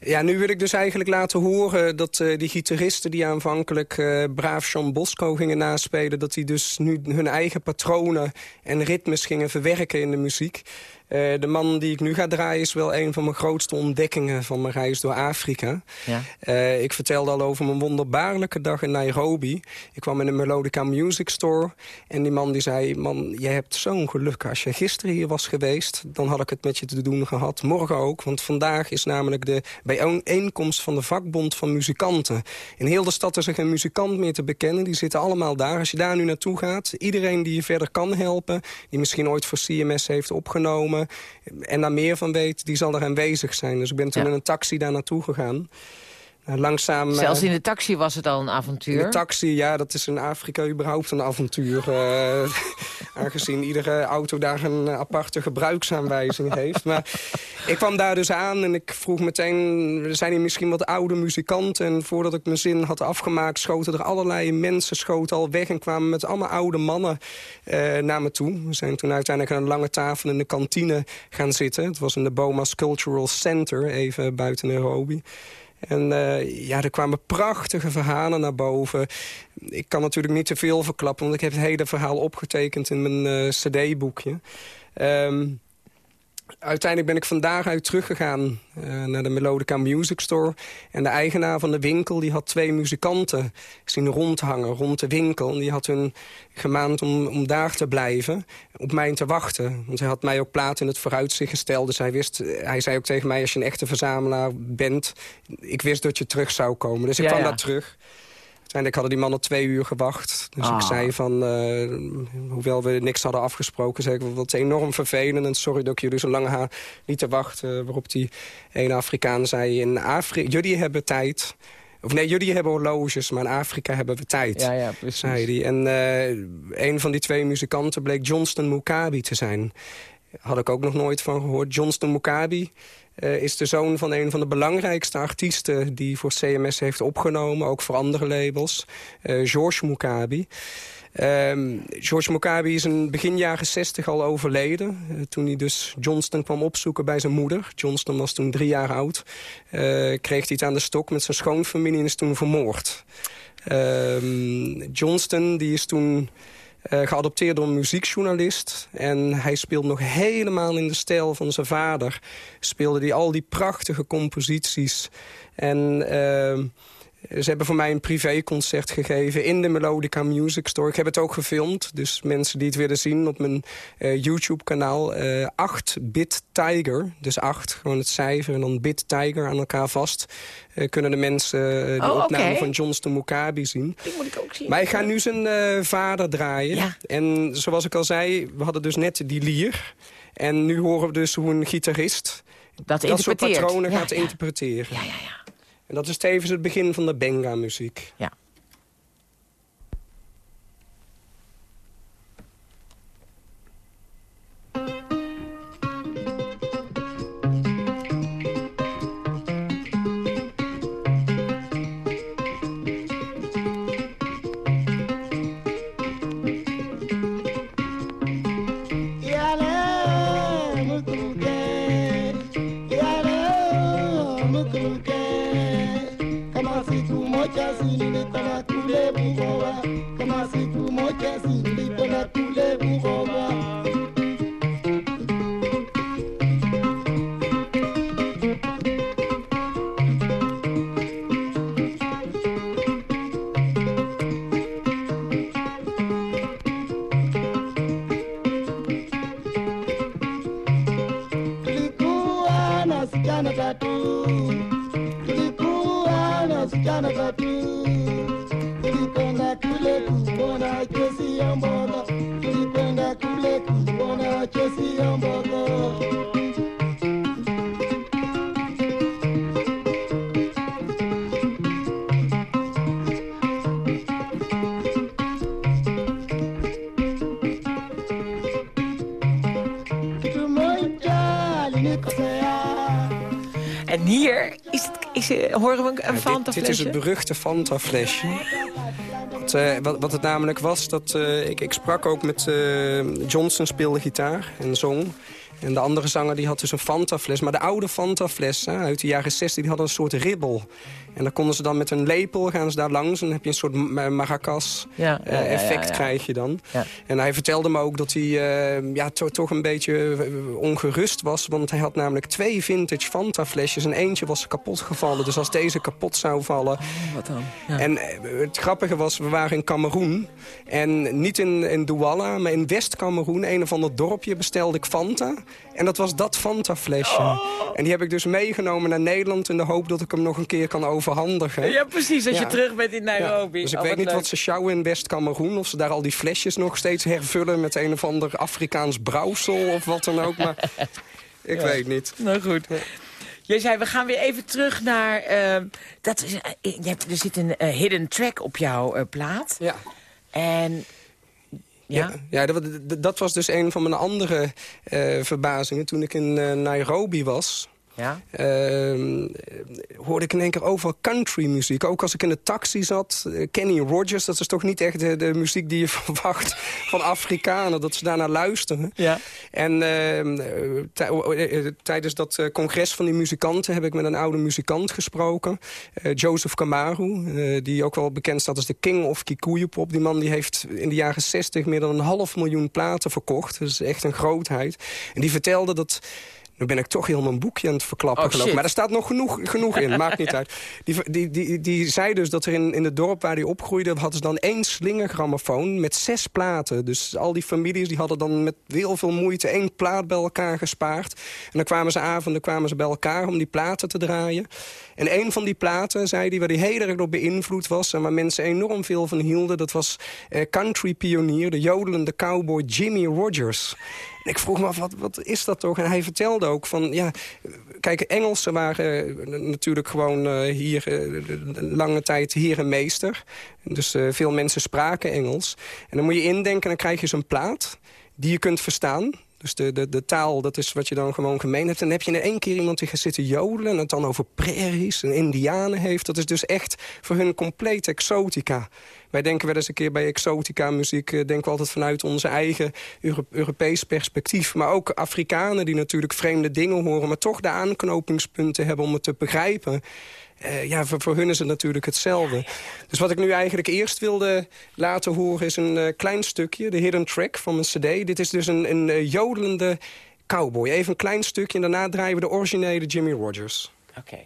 Ja, nu wil ik dus eigenlijk laten horen dat uh, die gitaristen die aanvankelijk uh, braaf Jean Bosco gingen naspelen... dat die dus nu hun eigen patronen en ritmes gingen verwerken in de muziek. Uh, de man die ik nu ga draaien is wel een van mijn grootste ontdekkingen van mijn reis door Afrika. Ja. Uh, ik vertelde al over mijn wonderbaarlijke dag in Nairobi. Ik kwam in een Melodica Music Store en die man die zei... man, je hebt zo'n geluk. Als je gisteren hier was geweest, dan had ik het met je te doen gehad. Morgen ook, want vandaag is namelijk de bijeenkomst van de vakbond van muzikanten. In heel de stad is er geen muzikant meer te bekennen. Die zitten allemaal daar. Als je daar nu naartoe gaat, iedereen die je verder kan helpen... die misschien ooit voor CMS heeft opgenomen en daar meer van weet, die zal er aanwezig zijn. Dus ik ben toen Ja. in een taxi daar naartoe gegaan. Nou, langzaam... Zelfs eh, in de taxi was het al een avontuur. in de taxi, ja, dat is in Afrika überhaupt een avontuur. eh, aangezien iedere auto daar een aparte gebruiksaanwijzing heeft. Maar ik kwam daar dus aan en ik vroeg meteen... er zijn hier misschien wat oude muzikanten. En voordat ik mijn zin had afgemaakt... schoten er allerlei mensen schoten al weg... en kwamen met allemaal oude mannen eh, naar me toe. We zijn toen uiteindelijk aan een lange tafel in de kantine gaan zitten. Het was in de Boma's Cultural Center, even buiten Nairobi. En eh, ja, er kwamen prachtige verhalen naar boven. Ik kan natuurlijk niet te veel verklappen... want ik heb het hele verhaal opgetekend in mijn eh, cd-boekje. Ehm, uiteindelijk ben ik vandaag uit teruggegaan eh, naar de Melodica Music Store. En de eigenaar van de winkel die had twee muzikanten zien rondhangen rond de winkel. En die had hun gemaand om, om daar te blijven, op mij te wachten. Want hij had mij ook plaat in het vooruitzicht gesteld. Dus hij, wist, hij zei ook tegen mij, als je een echte verzamelaar bent... ik wist dat je terug zou komen. Dus ik Ja, kwam ja. daar terug. Uiteindelijk hadden die mannen twee uur gewacht. Dus Ah. ik zei van, eh, hoewel we niks hadden afgesproken... zei ik, wat enorm vervelend en sorry dat ik jullie zo lang ha lieten wachten. Waarop die ene Afrikaan zei, in Afrika, jullie hebben tijd... Of nee, jullie hebben horloges, maar in Afrika hebben we tijd. Ja, ja, precies. Zei hij. En eh, een van die twee muzikanten bleek Johnston Mukabi te zijn. Had ik ook nog nooit van gehoord. Johnston Mukabi eh, is de zoon van een van de belangrijkste artiesten... die voor CMS heeft opgenomen, ook voor andere labels. Eh, George Mukabi. Ehm, George Mukabi is in begin jaren 60 al overleden. eh, toen hij dus Johnston kwam opzoeken bij zijn moeder. Johnston was toen drie jaar oud. kreeg hij het aan de stok met zijn schoonfamilie en is toen vermoord. Ehm, Johnston die is toen geadopteerd door een muziekjournalist. En hij speelt nog helemaal in de stijl van zijn vader. Speelde hij al die prachtige composities. En ehm, Ze hebben voor mij een privéconcert gegeven in de Melodica Music Store. Ik heb het ook gefilmd, dus mensen die het willen zien op mijn uh, YouTube-kanaal. 8-bit Tiger, dus 8, gewoon het cijfer en dan bit Tiger aan elkaar vast. Uh, kunnen de mensen uh, de Oh, opname van Johnston Mukabi zien. Die moet ik ook zien. Maar ik ga nu zijn eh, vader draaien. Ja. En zoals ik al zei, we hadden dus net die lier. En nu horen we dus hoe een gitarist Dat dat soort patronen Ja, gaat ja. interpreteren. Ja, ja, ja. En dat is tevens het begin van de benga-muziek. Ja. Horen we een, Ja, Fanta dit, dit is het beruchte Fanta-flesje. Wat, eh, wat, wat het namelijk was, dat eh, ik, ik sprak ook met... eh, Johnson speelde gitaar en zong. En de andere zanger die had dus een Fanta-fles. Maar de oude Fanta-fles hè, uit de jaren 60 die hadden een soort ribbel. En dan konden ze dan met een lepel gaan ze daar langs. En dan heb je een soort ma- maracas Ja, eh, krijg je dan. Ja. En hij vertelde me ook dat hij eh, ja, to- toch een beetje eh, ongerust was. Want hij had namelijk twee vintage Fanta-flesjes. En eentje was kapot gevallen. Dus als deze kapot zou vallen... Wat dan? Ja. En het grappige was, we waren in Cameroen. En niet in, in Douala, maar in West-Cameroen, een of ander dorpje, bestelde ik Fanta. En dat was dat Fanta-flesje. Oh. En die heb ik dus meegenomen naar Nederland... in de hoop dat ik hem nog een keer kan overhandigen. Ja, precies, als je Ja. terug bent in Ja, Nairobi. Dus ik Oh, weet wat niet leuk. wat ze sjouwen in West-Cameroen. Of ze daar al die flesjes nog steeds hervullen met een of ander Afrikaans brouwsel of wat dan ook. Maar ik Ja. weet niet. Nou goed. Jij zei, we gaan weer even terug naar... eh, dat is, eh, je hebt, er zit een eh, hidden track op jouw eh, plaat. Ja. En... Ja? Ja, dat, dat- was dus een van mijn andere eh, verbazingen. Toen ik in eh, Nairobi was... Ja? Ehm, hoorde ik in één keer overal country muziek. Ook als ik in de taxi zat. eh, Kenny Rogers, dat is toch niet echt de, de muziek die je verwacht van Afrikanen. Dat ze daarnaar luisteren. Ja. En ehm, eh, eh, tijdens dat congres van die muzikanten... heb ik met een oude muzikant gesproken. Joseph Kamaru, die ook wel bekend staat als de king of Kikuyu pop. Die man die heeft in de jaren 60 meer dan een half miljoen platen verkocht. Dat is echt een grootheid. En die vertelde dat... Nu ben ik toch heel mijn boekje aan het verklappen, Oh, geloof. Maar er staat nog genoeg, genoeg in, maakt niet uit. Die, die, die, die zei dus dat er in, in het dorp waar hij opgroeide... hadden ze dan één slingergrammofoon met zes platen. Dus al die families die hadden dan met heel veel moeite... één plaat bij elkaar gespaard. En dan kwamen ze avonden kwamen ze bij elkaar om die platen te draaien. En een van die platen, zei hij, waar hij heel erg door beïnvloed was... en waar mensen enorm veel van hielden... dat was eh, country-pionier, de jodelende cowboy Jimmy Rogers... En ik vroeg me af, wat, wat is dat toch? En hij vertelde ook van, ja, kijk, Engelsen waren eh, natuurlijk gewoon eh, hier lange tijd hier en meester. Dus veel mensen spraken Engels. En dan moet je indenken, dan krijg je zo'n plaat die je kunt verstaan. Dus de, de, taal, dat is wat je dan gewoon gemeen hebt. En dan heb je in één keer iemand die gaat zitten jodelen... en het dan over prairies en indianen heeft. Dat is dus echt voor hun compleet exotica. Wij denken wel eens een keer bij exotica muziek... eh, denken we altijd vanuit onze eigen Euro Europees perspectief. Maar ook Afrikanen die natuurlijk vreemde dingen horen... maar toch de aanknopingspunten hebben om het te begrijpen... Eh, ja, voor, voor, hun is het natuurlijk hetzelfde. Dus wat ik nu eigenlijk eerst wilde laten horen is een eh, klein stukje. De hidden track van mijn cd. Dit is dus een, een eh, jodelende cowboy. Even een klein stukje en daarna draaien we de originele Jimmy Rogers. Oké.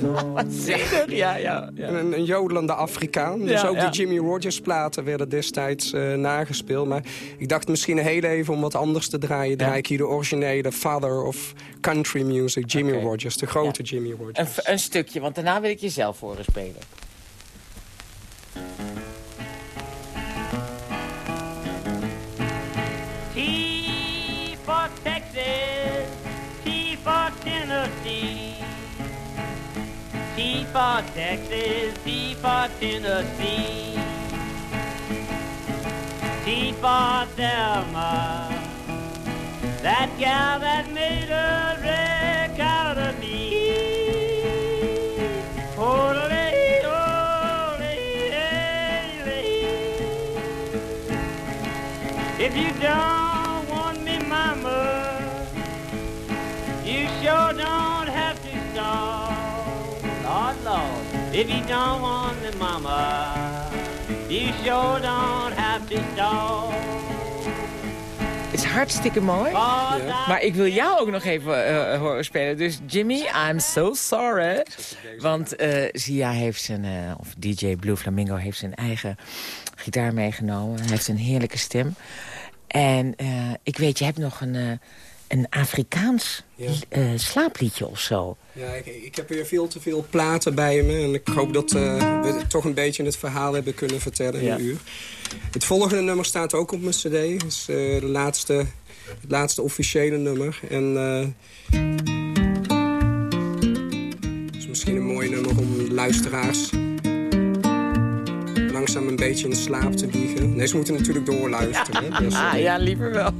Do ja, ja. ja. Een, een jodelende Afrikaan. Dus ook de Jimmy Rogers platen werden destijds eh, nagespeeld. Maar ik dacht misschien heel even om wat anders te draaien. Draai ik hier de originele father of country music, Jimmy. Rogers. De grote Jimmy Rogers. Een, een stukje, want daarna wil ik je zelf horen spelen. For Tennessee. T for Texas, T for Tennessee. T for Thelma, that gal that made a If you don't want me, mama, you sure don't have to stall. Het is hartstikke mooi. Maar ik wil jou ook nog even eh, horen spelen. Dus Jimmy, I'm so sorry. Want eh Zia heeft zijn, eh, of DJ Blue Flamingo heeft zijn eigen gitaar meegenomen. Hij heeft een heerlijke stem. En eh, ik weet, je hebt nog een, eh, een Afrikaans Ja. eh, slaapliedje of zo. Ja, ik, ik heb weer veel te veel platen bij me. En ik hoop dat eh, we toch een beetje het verhaal hebben kunnen vertellen in Ja. een uur. Het volgende nummer staat ook op mijn cd. Het is eh, de laatste, het laatste officiële nummer. En het is misschien een mooi nummer om luisteraars langzaam een beetje in slaap te wiegen. Nee, ze moeten natuurlijk doorluisteren. hè. Dus, eh, Ah, ja, liever wel.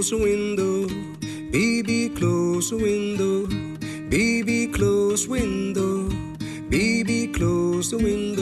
Close window. Baby, close window. Baby, close window. Baby, close window.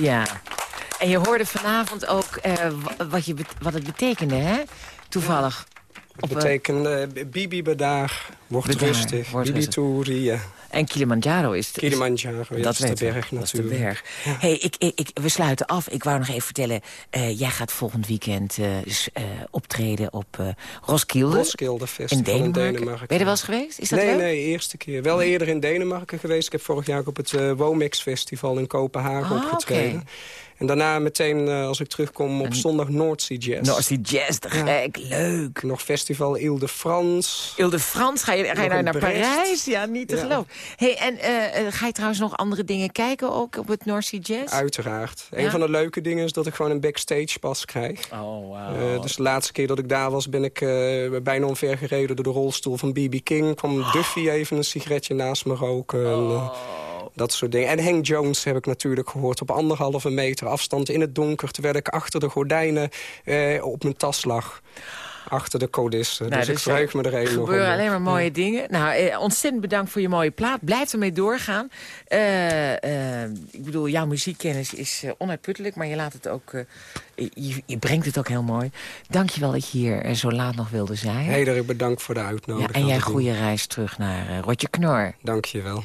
Ja. En je hoorde vanavond ook eh, wa- wat, je wat het betekende, hè? Toevallig. Dat betekent uh, Bibi bedaar, wordt rustig. Bibi rustig. En Kilimanjaro is... Kilimanjaro, ja, dat is de berg Dat is de natuurlijk. berg. Hey, ik, ik, we sluiten af. Ik wou nog even vertellen. eh, jij gaat volgend weekend eh, eh, optreden op eh, Roskilde. Roskilde Festival in Denemarken. Denemarken. Ben je er wel eens geweest? Is dat nee, leuk? nee, eerste keer. Wel eerder in Denemarken geweest. Ik heb vorig jaar ook op het Womex Festival in Kopenhagen Ah, opgetreden. En daarna meteen, eh, als ik terugkom, op zondag Noordzee Jazz. Noordzee Jazz, te gek, leuk. Nog festival Ile de France. Ile de France, ga je, ga je naar Brest. Parijs? Ja, niet te Ja. geloven. Hey, en eh, eh, ga je trouwens nog andere dingen kijken ook op het Sea Jazz? Uiteraard. Ja? Een van de leuke dingen is dat ik gewoon een backstage pas krijg. Oh, wow. Dus de laatste keer dat ik daar was, ben ik bijna omver gereden door de rolstoel van B.B. King. kwam Duffy even een sigaretje naast me roken. En, Oh. Dat soort dingen. En Hank Jones heb ik natuurlijk gehoord op anderhalve meter afstand in het donker... terwijl ik achter de gordijnen eh, op mijn tas lag. Achter de codissen. Nou, dus, ik dus, verheug me er even nog gebeuren alleen maar mooie dingen. Nou, eh, ontzettend bedankt voor je mooie plaat. Blijf ermee doorgaan. Eh, eh, ik bedoel, jouw muziekkennis is eh, onuitputtelijk... maar je, laat het ook, eh, je, je brengt het ook heel mooi. Dank je wel dat je hier eh, zo laat nog wilde zijn. Heel erg bedankt voor de ja, uitnodiging. en jij goede reis terug naar eh Rotje Knor. Dank je wel.